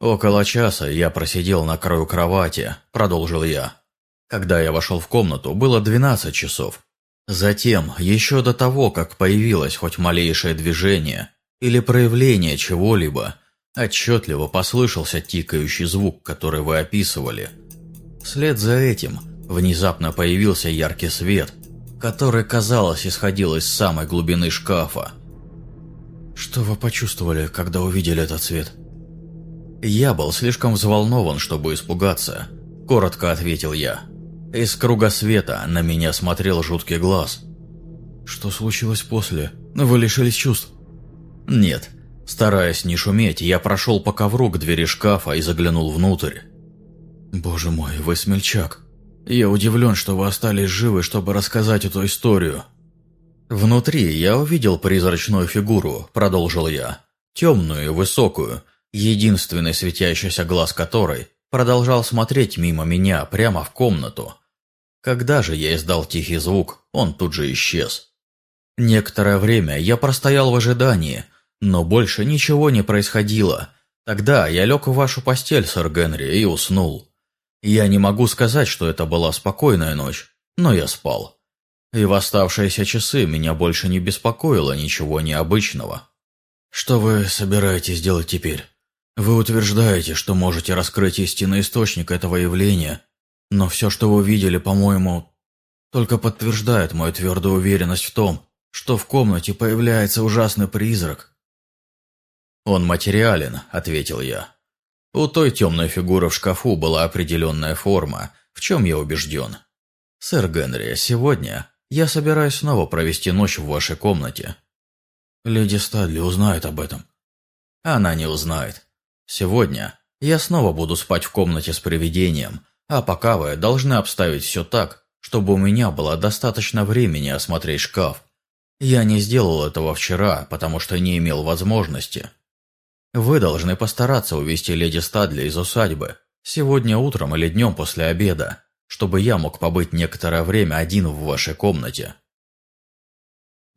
«Около часа я просидел на краю кровати», – продолжил я. Когда я вошел в комнату, было 12 часов. Затем, еще до того, как появилось хоть малейшее движение или проявление чего-либо, отчетливо послышался тикающий звук, который вы описывали. Вслед за этим внезапно появился яркий свет, который, казалось, исходил из самой глубины шкафа. «Что вы почувствовали, когда увидели этот свет?» «Я был слишком взволнован, чтобы испугаться», – коротко ответил я. Из круга света на меня смотрел жуткий глаз. «Что случилось после? Вы лишились чувств?» «Нет. Стараясь не шуметь, я прошел по ковру к двери шкафа и заглянул внутрь». «Боже мой, вы смельчак. Я удивлен, что вы остались живы, чтобы рассказать эту историю». «Внутри я увидел призрачную фигуру», – продолжил я. «Темную и высокую, единственный светящийся глаз которой продолжал смотреть мимо меня прямо в комнату. Когда же я издал тихий звук, он тут же исчез. Некоторое время я простоял в ожидании, но больше ничего не происходило. Тогда я лег в вашу постель, сэр Генри, и уснул. Я не могу сказать, что это была спокойная ночь, но я спал. И в оставшиеся часы меня больше не беспокоило ничего необычного. «Что вы собираетесь делать теперь?» Вы утверждаете, что можете раскрыть истинный источник этого явления, но все, что вы видели, по-моему, только подтверждает мою твердую уверенность в том, что в комнате появляется ужасный призрак. «Он материален», — ответил я. «У той темной фигуры в шкафу была определенная форма, в чем я убежден. Сэр Генри, сегодня я собираюсь снова провести ночь в вашей комнате». «Леди Стадли узнает об этом». «Она не узнает. Сегодня я снова буду спать в комнате с привидением, а пока вы должны обставить все так, чтобы у меня было достаточно времени осмотреть шкаф. Я не сделал этого вчера, потому что не имел возможности. Вы должны постараться увести леди Стадли из усадьбы, сегодня утром или днем после обеда, чтобы я мог побыть некоторое время один в вашей комнате.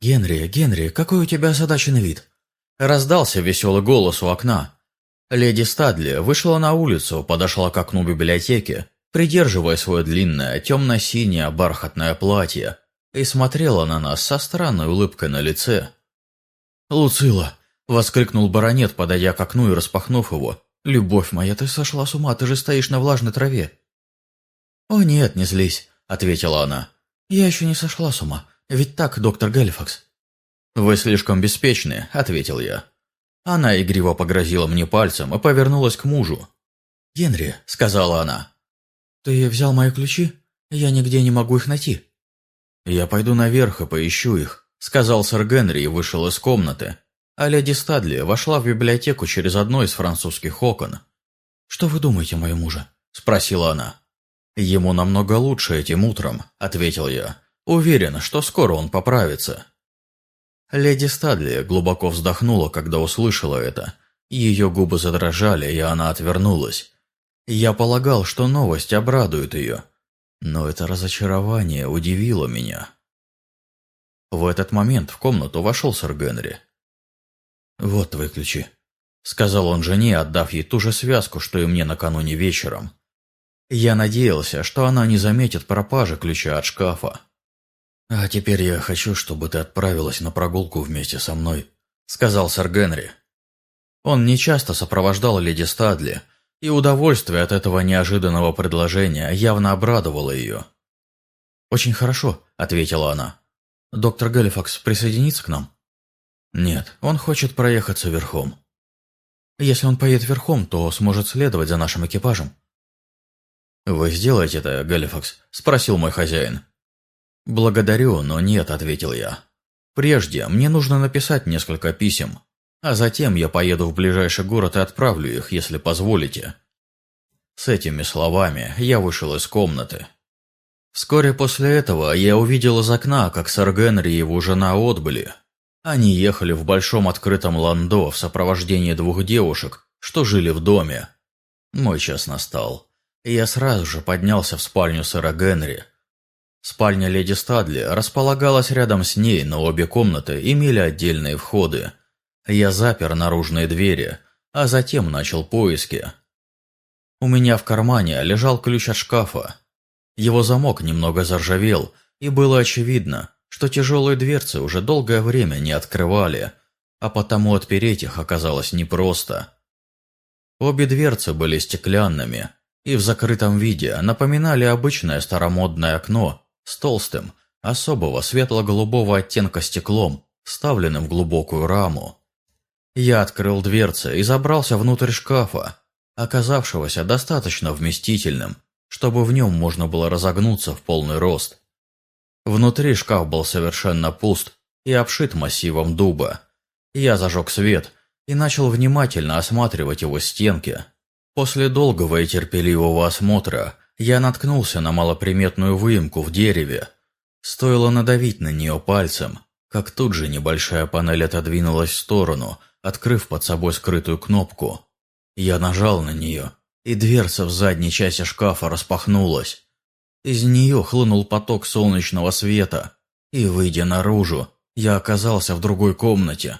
«Генри, Генри, какой у тебя озадаченный вид?» Раздался веселый голос у окна, Леди Стадли вышла на улицу, подошла к окну библиотеки, придерживая свое длинное темно-синее бархатное платье, и смотрела на нас со странной улыбкой на лице. «Луцила!» – воскликнул баронет, подойдя к окну и распахнув его. «Любовь моя, ты сошла с ума, ты же стоишь на влажной траве!» «О нет, не злись», – ответила она. «Я еще не сошла с ума, ведь так, доктор Галифакс?» «Вы слишком беспечны», – ответил я. Она игриво погрозила мне пальцем и повернулась к мужу. «Генри», — сказала она, — «ты взял мои ключи? Я нигде не могу их найти». «Я пойду наверх и поищу их», — сказал сэр Генри и вышел из комнаты. А леди Стадли вошла в библиотеку через одно из французских окон. «Что вы думаете о моем муже?» – спросила она. «Ему намного лучше этим утром», – ответил я. «Уверен, что скоро он поправится». Леди Стадли глубоко вздохнула, когда услышала это. Ее губы задрожали, и она отвернулась. Я полагал, что новость обрадует ее. Но это разочарование удивило меня. В этот момент в комнату вошел сэр Генри. «Вот твои ключи», — сказал он жене, отдав ей ту же связку, что и мне накануне вечером. Я надеялся, что она не заметит пропажи ключа от шкафа. «А теперь я хочу, чтобы ты отправилась на прогулку вместе со мной», — сказал сэр Генри. Он нечасто сопровождал леди Стадли, и удовольствие от этого неожиданного предложения явно обрадовало ее. «Очень хорошо», — ответила она. «Доктор Галифакс присоединится к нам?» «Нет, он хочет проехаться верхом». «Если он поедет верхом, то сможет следовать за нашим экипажем». «Вы сделаете это, Галифакс?» – спросил мой хозяин. «Благодарю, но нет», – ответил я. «Прежде мне нужно написать несколько писем, а затем я поеду в ближайший город и отправлю их, если позволите». С этими словами я вышел из комнаты. Вскоре после этого я увидел из окна, как сэр Генри и его жена отбыли. Они ехали в большом открытом ландо в сопровождении двух девушек, что жили в доме. Мой час настал я сразу же поднялся в спальню сэра Генри. Спальня леди Стадли располагалась рядом с ней, но обе комнаты имели отдельные входы. Я запер наружные двери, а затем начал поиски. У меня в кармане лежал ключ от шкафа. Его замок немного заржавел, и было очевидно, что тяжелые дверцы уже долгое время не открывали, а потому отпереть их оказалось непросто. Обе дверцы были стеклянными, и в закрытом виде напоминали обычное старомодное окно с толстым, особого светло-голубого оттенка стеклом, вставленным в глубокую раму. Я открыл дверцы и забрался внутрь шкафа, оказавшегося достаточно вместительным, чтобы в нем можно было разогнуться в полный рост. Внутри шкаф был совершенно пуст и обшит массивом дуба. Я зажег свет и начал внимательно осматривать его стенки, После долгого и терпеливого осмотра я наткнулся на малоприметную выемку в дереве. Стоило надавить на нее пальцем, как тут же небольшая панель отодвинулась в сторону, открыв под собой скрытую кнопку. Я нажал на нее, и дверца в задней части шкафа распахнулась. Из нее хлынул поток солнечного света, и, выйдя наружу, я оказался в другой комнате.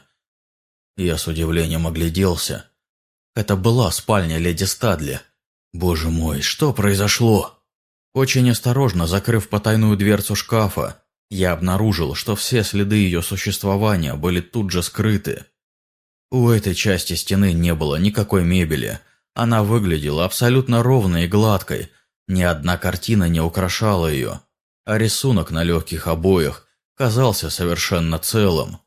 Я с удивлением огляделся это была спальня леди Стадли. Боже мой, что произошло? Очень осторожно закрыв потайную дверцу шкафа, я обнаружил, что все следы ее существования были тут же скрыты. У этой части стены не было никакой мебели. Она выглядела абсолютно ровной и гладкой. Ни одна картина не украшала ее, а рисунок на легких обоях казался совершенно целым.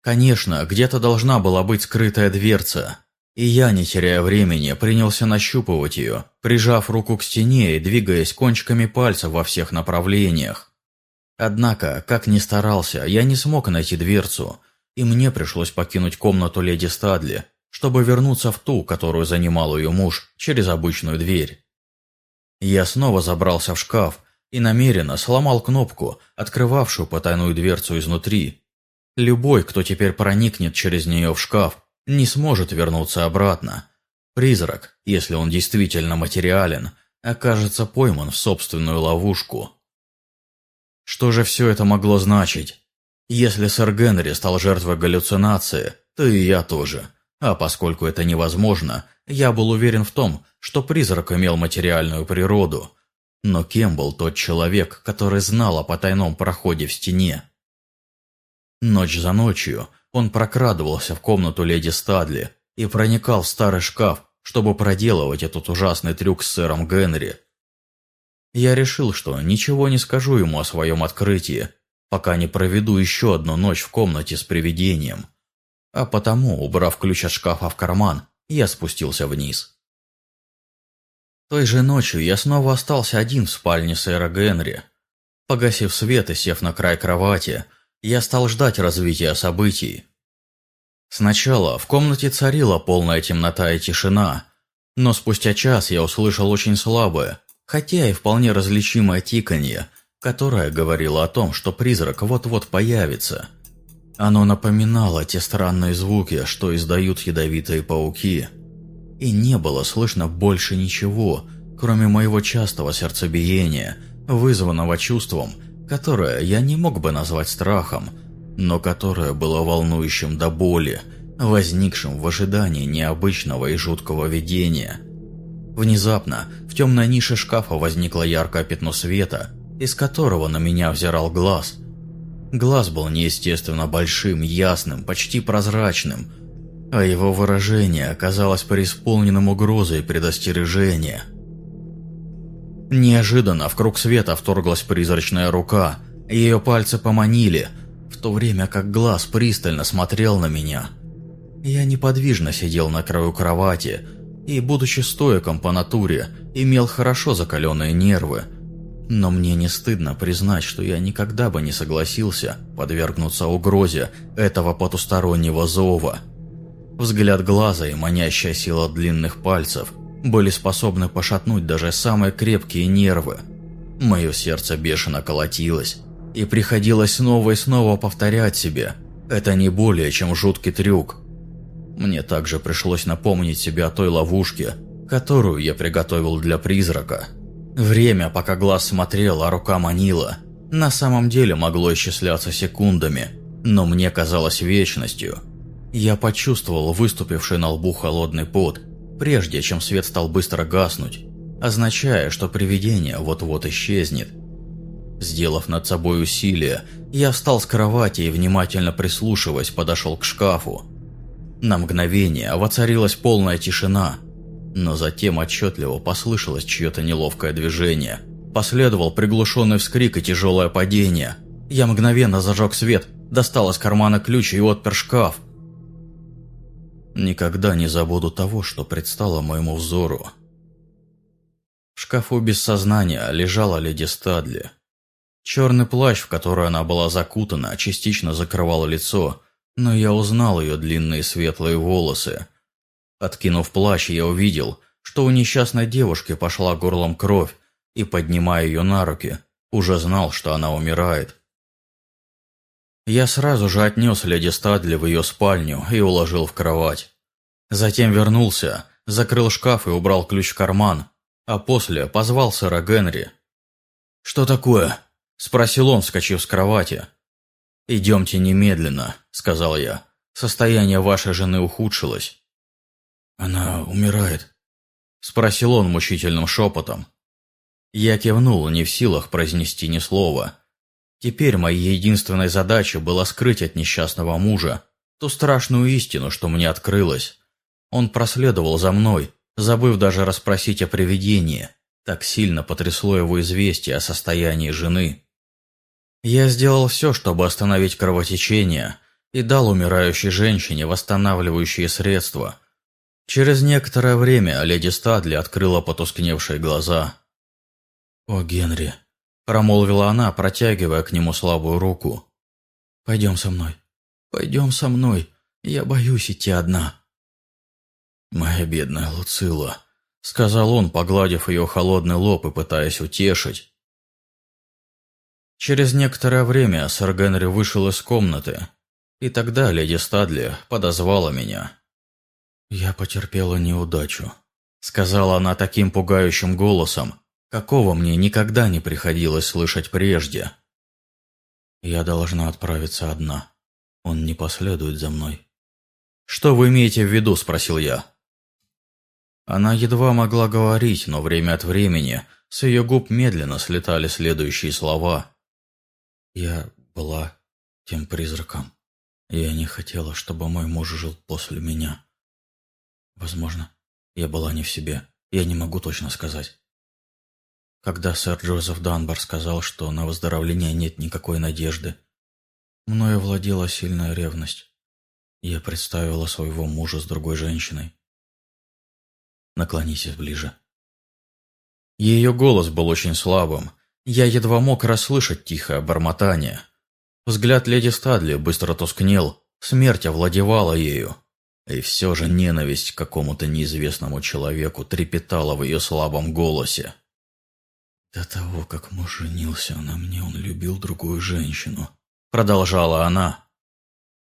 Конечно, где-то должна была быть скрытая дверца, и я, не теряя времени, принялся нащупывать ее, прижав руку к стене и двигаясь кончиками пальцев во всех направлениях. Однако, как ни старался, я не смог найти дверцу, и мне пришлось покинуть комнату леди Стадли, чтобы вернуться в ту, которую занимал ее муж, через обычную дверь. Я снова забрался в шкаф и намеренно сломал кнопку, открывавшую потайную дверцу изнутри. Любой, кто теперь проникнет через нее в шкаф, не сможет вернуться обратно. Призрак, если он действительно материален, окажется пойман в собственную ловушку. Что же все это могло значить? Если сэр Генри стал жертвой галлюцинации, то и я тоже. А поскольку это невозможно, я был уверен в том, что призрак имел материальную природу. Но кем был тот человек, который знал о потайном проходе в стене? Ночь за ночью он прокрадывался в комнату леди Стадли и проникал в старый шкаф, чтобы проделывать этот ужасный трюк с сэром Генри. Я решил, что ничего не скажу ему о своем открытии, пока не проведу еще одну ночь в комнате с привидением. А потому, убрав ключ от шкафа в карман, я спустился вниз. Той же ночью я снова остался один в спальне сэра Генри. Погасив свет и сев на край кровати, я стал ждать развития событий. Сначала в комнате царила полная темнота и тишина, но спустя час я услышал очень слабое, хотя и вполне различимое тиканье, которое говорило о том, что призрак вот-вот появится. Оно напоминало те странные звуки, что издают ядовитые пауки. И не было слышно больше ничего, кроме моего частого сердцебиения, вызванного чувством, которое я не мог бы назвать страхом, но которое было волнующим до боли, возникшим в ожидании необычного и жуткого видения. Внезапно в темной нише шкафа возникло яркое пятно света, из которого на меня взирал глаз. Глаз был неестественно большим, ясным, почти прозрачным, а его выражение оказалось преисполненным угрозой предостережения. Неожиданно в круг света вторглась призрачная рука, ее пальцы поманили, в то время как глаз пристально смотрел на меня – я неподвижно сидел на краю кровати и, будучи стоиком по натуре, имел хорошо закаленные нервы. Но мне не стыдно признать, что я никогда бы не согласился подвергнуться угрозе этого потустороннего зова. Взгляд глаза и манящая сила длинных пальцев были способны пошатнуть даже самые крепкие нервы. Мое сердце бешено колотилось, и приходилось снова и снова повторять себе «это не более чем жуткий трюк, мне также пришлось напомнить себе о той ловушке, которую я приготовил для призрака. Время, пока глаз смотрел, а рука манила, на самом деле могло исчисляться секундами, но мне казалось вечностью. Я почувствовал выступивший на лбу холодный пот, прежде чем свет стал быстро гаснуть, означая, что привидение вот-вот исчезнет. Сделав над собой усилие, я встал с кровати и, внимательно прислушиваясь, подошел к шкафу. На мгновение воцарилась полная тишина, но затем отчетливо послышалось чье-то неловкое движение. Последовал приглушенный вскрик и тяжелое падение. Я мгновенно зажег свет, достал из кармана ключ и отпер шкаф. Никогда не забуду того, что предстало моему взору. В шкафу без сознания лежала леди Стадли. Черный плащ, в который она была закутана, частично закрывал лицо, но я узнал ее длинные светлые волосы. Откинув плащ, я увидел, что у несчастной девушки пошла горлом кровь, и, поднимая ее на руки, уже знал, что она умирает. Я сразу же отнес леди Стадли в ее спальню и уложил в кровать. Затем вернулся, закрыл шкаф и убрал ключ в карман, а после позвал сэра Генри. «Что такое?» – спросил он, вскочив с кровати. «Идемте немедленно», — сказал я. «Состояние вашей жены ухудшилось». «Она умирает?» — спросил он мучительным шепотом. Я кивнул, не в силах произнести ни слова. Теперь моей единственной задачей было скрыть от несчастного мужа ту страшную истину, что мне открылась. Он проследовал за мной, забыв даже расспросить о привидении. Так сильно потрясло его известие о состоянии жены. Я сделал все, чтобы остановить кровотечение, и дал умирающей женщине восстанавливающие средства. Через некоторое время леди Стадли открыла потускневшие глаза. «О, Генри!» – промолвила она, протягивая к нему слабую руку. «Пойдем со мной. Пойдем со мной. Я боюсь идти одна». «Моя бедная Луцила», – сказал он, погладив ее холодный лоб и пытаясь утешить. Через некоторое время сэр Генри вышел из комнаты, и тогда леди Стадли подозвала меня. «Я потерпела неудачу», — сказала она таким пугающим голосом, какого мне никогда не приходилось слышать прежде. «Я должна отправиться одна. Он не последует за мной». «Что вы имеете в виду?» – спросил я. Она едва могла говорить, но время от времени с ее губ медленно слетали следующие слова. Я была тем призраком. Я не хотела, чтобы мой муж жил после меня. Возможно, я была не в себе. Я не могу точно сказать. Когда сэр Джозеф Данбар сказал, что на выздоровление нет никакой надежды, мною владела сильная ревность. Я представила своего мужа с другой женщиной. Наклонитесь ближе. Ее голос был очень слабым. Я едва мог расслышать тихое бормотание. Взгляд леди Стадли быстро тускнел, смерть овладевала ею. И все же ненависть к какому-то неизвестному человеку трепетала в ее слабом голосе. «До того, как муж женился на мне, он любил другую женщину», — продолжала она.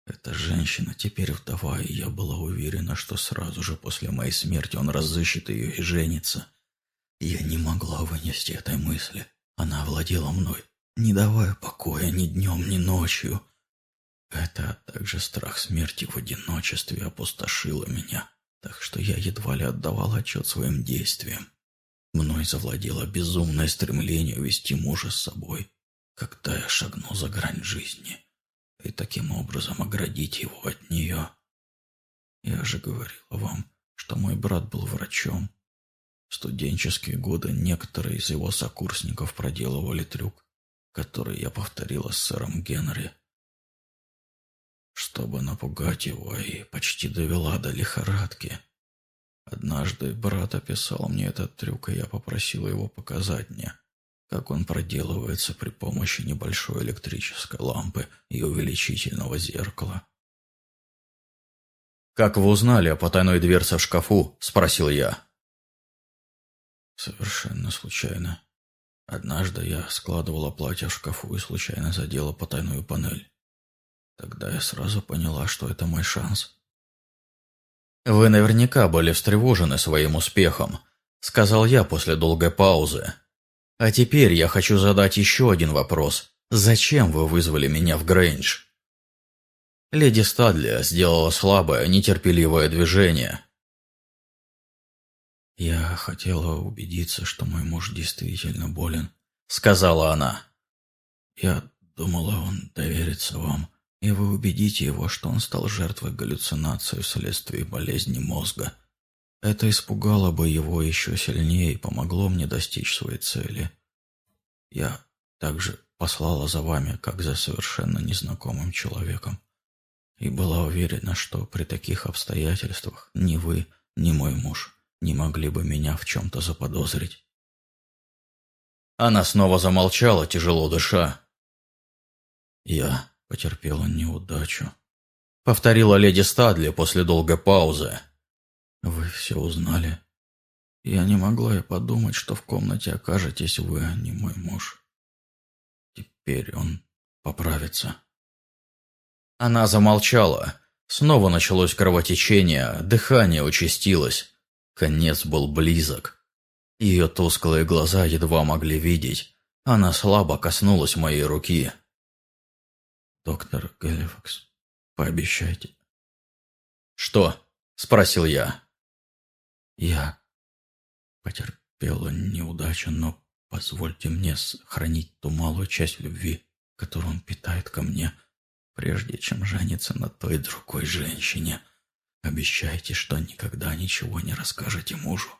Эта женщина теперь вдова, и я была уверена, что сразу же после моей смерти он разыщет ее и женится. Я не могла вынести этой мысли. Она владела мной, не давая покоя ни днем, ни ночью. Это, а также страх смерти в одиночестве опустошило меня, так что я едва ли отдавал отчет своим действиям. Мной завладело безумное стремление увести мужа с собой, когда я шагнул за грань жизни, и таким образом оградить его от нее. Я же говорил вам, что мой брат был врачом. В студенческие годы некоторые из его сокурсников проделывали трюк, который я повторила с сэром Генри чтобы напугать его, и почти довела до лихорадки. Однажды брат описал мне этот трюк, и я попросила его показать мне, как он проделывается при помощи небольшой электрической лампы и увеличительного зеркала. «Как вы узнали о потайной дверце в шкафу?» – спросил я. «Совершенно случайно. Однажды я складывала платье в шкафу и случайно задела потайную панель. Тогда я сразу поняла, что это мой шанс. «Вы наверняка были встревожены своим успехом», — сказал я после долгой паузы. «А теперь я хочу задать еще один вопрос. Зачем вы вызвали меня в Грейндж?» Леди Стадли сделала слабое, нетерпеливое движение. «Я хотела убедиться, что мой муж действительно болен», — сказала она. «Я думала, он доверится вам и вы убедите его, что он стал жертвой галлюцинации вследствие болезни мозга. Это испугало бы его еще сильнее и помогло мне достичь своей цели. Я также послала за вами, как за совершенно незнакомым человеком, и была уверена, что при таких обстоятельствах ни вы, ни мой муж не могли бы меня в чем-то заподозрить. Она снова замолчала, тяжело дыша. Я потерпела неудачу. Повторила леди Стадли после долгой паузы. Вы все узнали. Я не могла и подумать, что в комнате окажетесь вы, а не мой муж. Теперь он поправится. Она замолчала. Снова началось кровотечение, дыхание участилось. Конец был близок. Ее тусклые глаза едва могли видеть. Она слабо коснулась моей руки. «Доктор Галифакс, пообещайте». «Что?» – спросил я. «Я потерпела неудачу, но позвольте мне сохранить ту малую часть любви, которую он питает ко мне, прежде чем жениться на той другой женщине. Обещайте, что никогда ничего не расскажете мужу».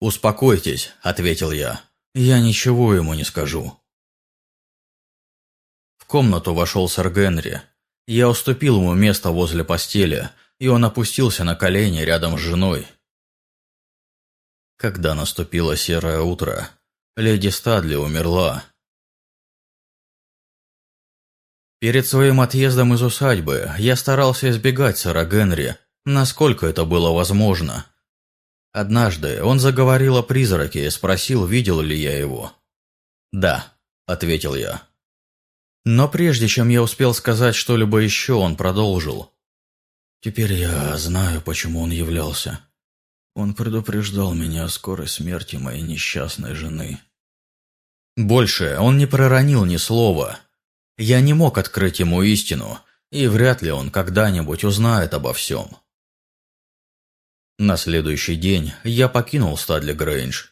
«Успокойтесь», – ответил я. «Я ничего ему не скажу». В комнату вошел сэр Генри. Я уступил ему место возле постели, и он опустился на колени рядом с женой. Когда наступило серое утро, леди Стадли умерла. Перед своим отъездом из усадьбы я старался избегать сэра Генри, насколько это было возможно. Однажды он заговорил о призраке и спросил, видел ли я его. «Да», — ответил я. Но прежде чем я успел сказать что-либо еще, он продолжил. «Теперь я знаю, почему он являлся. Он предупреждал меня о скорой смерти моей несчастной жены». Больше он не проронил ни слова. Я не мог открыть ему истину, и вряд ли он когда-нибудь узнает обо всем. На следующий день я покинул Стадли Грейндж.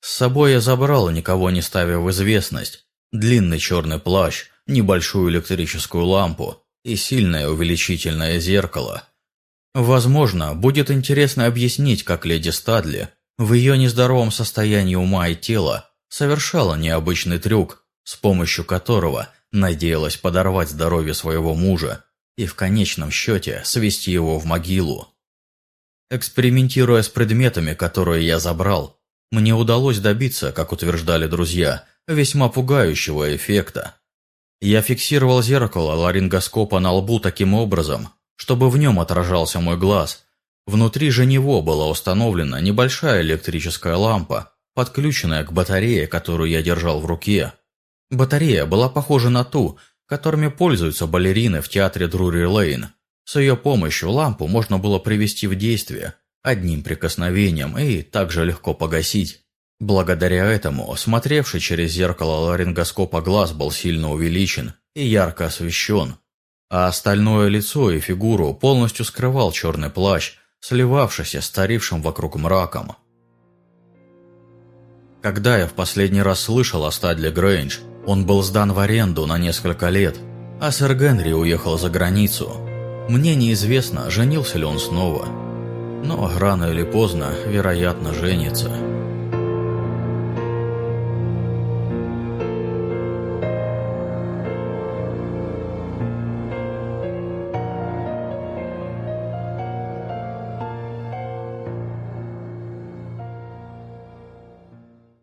С собой я забрал, никого не ставя в известность, длинный черный плащ, небольшую электрическую лампу и сильное увеличительное зеркало. Возможно, будет интересно объяснить, как леди Стадли в ее нездоровом состоянии ума и тела совершала необычный трюк, с помощью которого надеялась подорвать здоровье своего мужа и в конечном счете свести его в могилу. Экспериментируя с предметами, которые я забрал, Мне удалось добиться, как утверждали друзья, весьма пугающего эффекта. Я фиксировал зеркало ларингоскопа на лбу таким образом, чтобы в нем отражался мой глаз. Внутри же него была установлена небольшая электрическая лампа, подключенная к батарее, которую я держал в руке. Батарея была похожа на ту, которыми пользуются балерины в театре Друри Лейн. С ее помощью лампу можно было привести в действие одним прикосновением и также легко погасить. Благодаря этому, смотревший через зеркало ларингоскопа глаз был сильно увеличен и ярко освещен, а остальное лицо и фигуру полностью скрывал черный плащ, сливавшийся с старившим вокруг мраком. Когда я в последний раз слышал о Стадле Грейндж, он был сдан в аренду на несколько лет, а сэр Генри уехал за границу. Мне неизвестно, женился ли он снова. Но рано или поздно, вероятно, женится.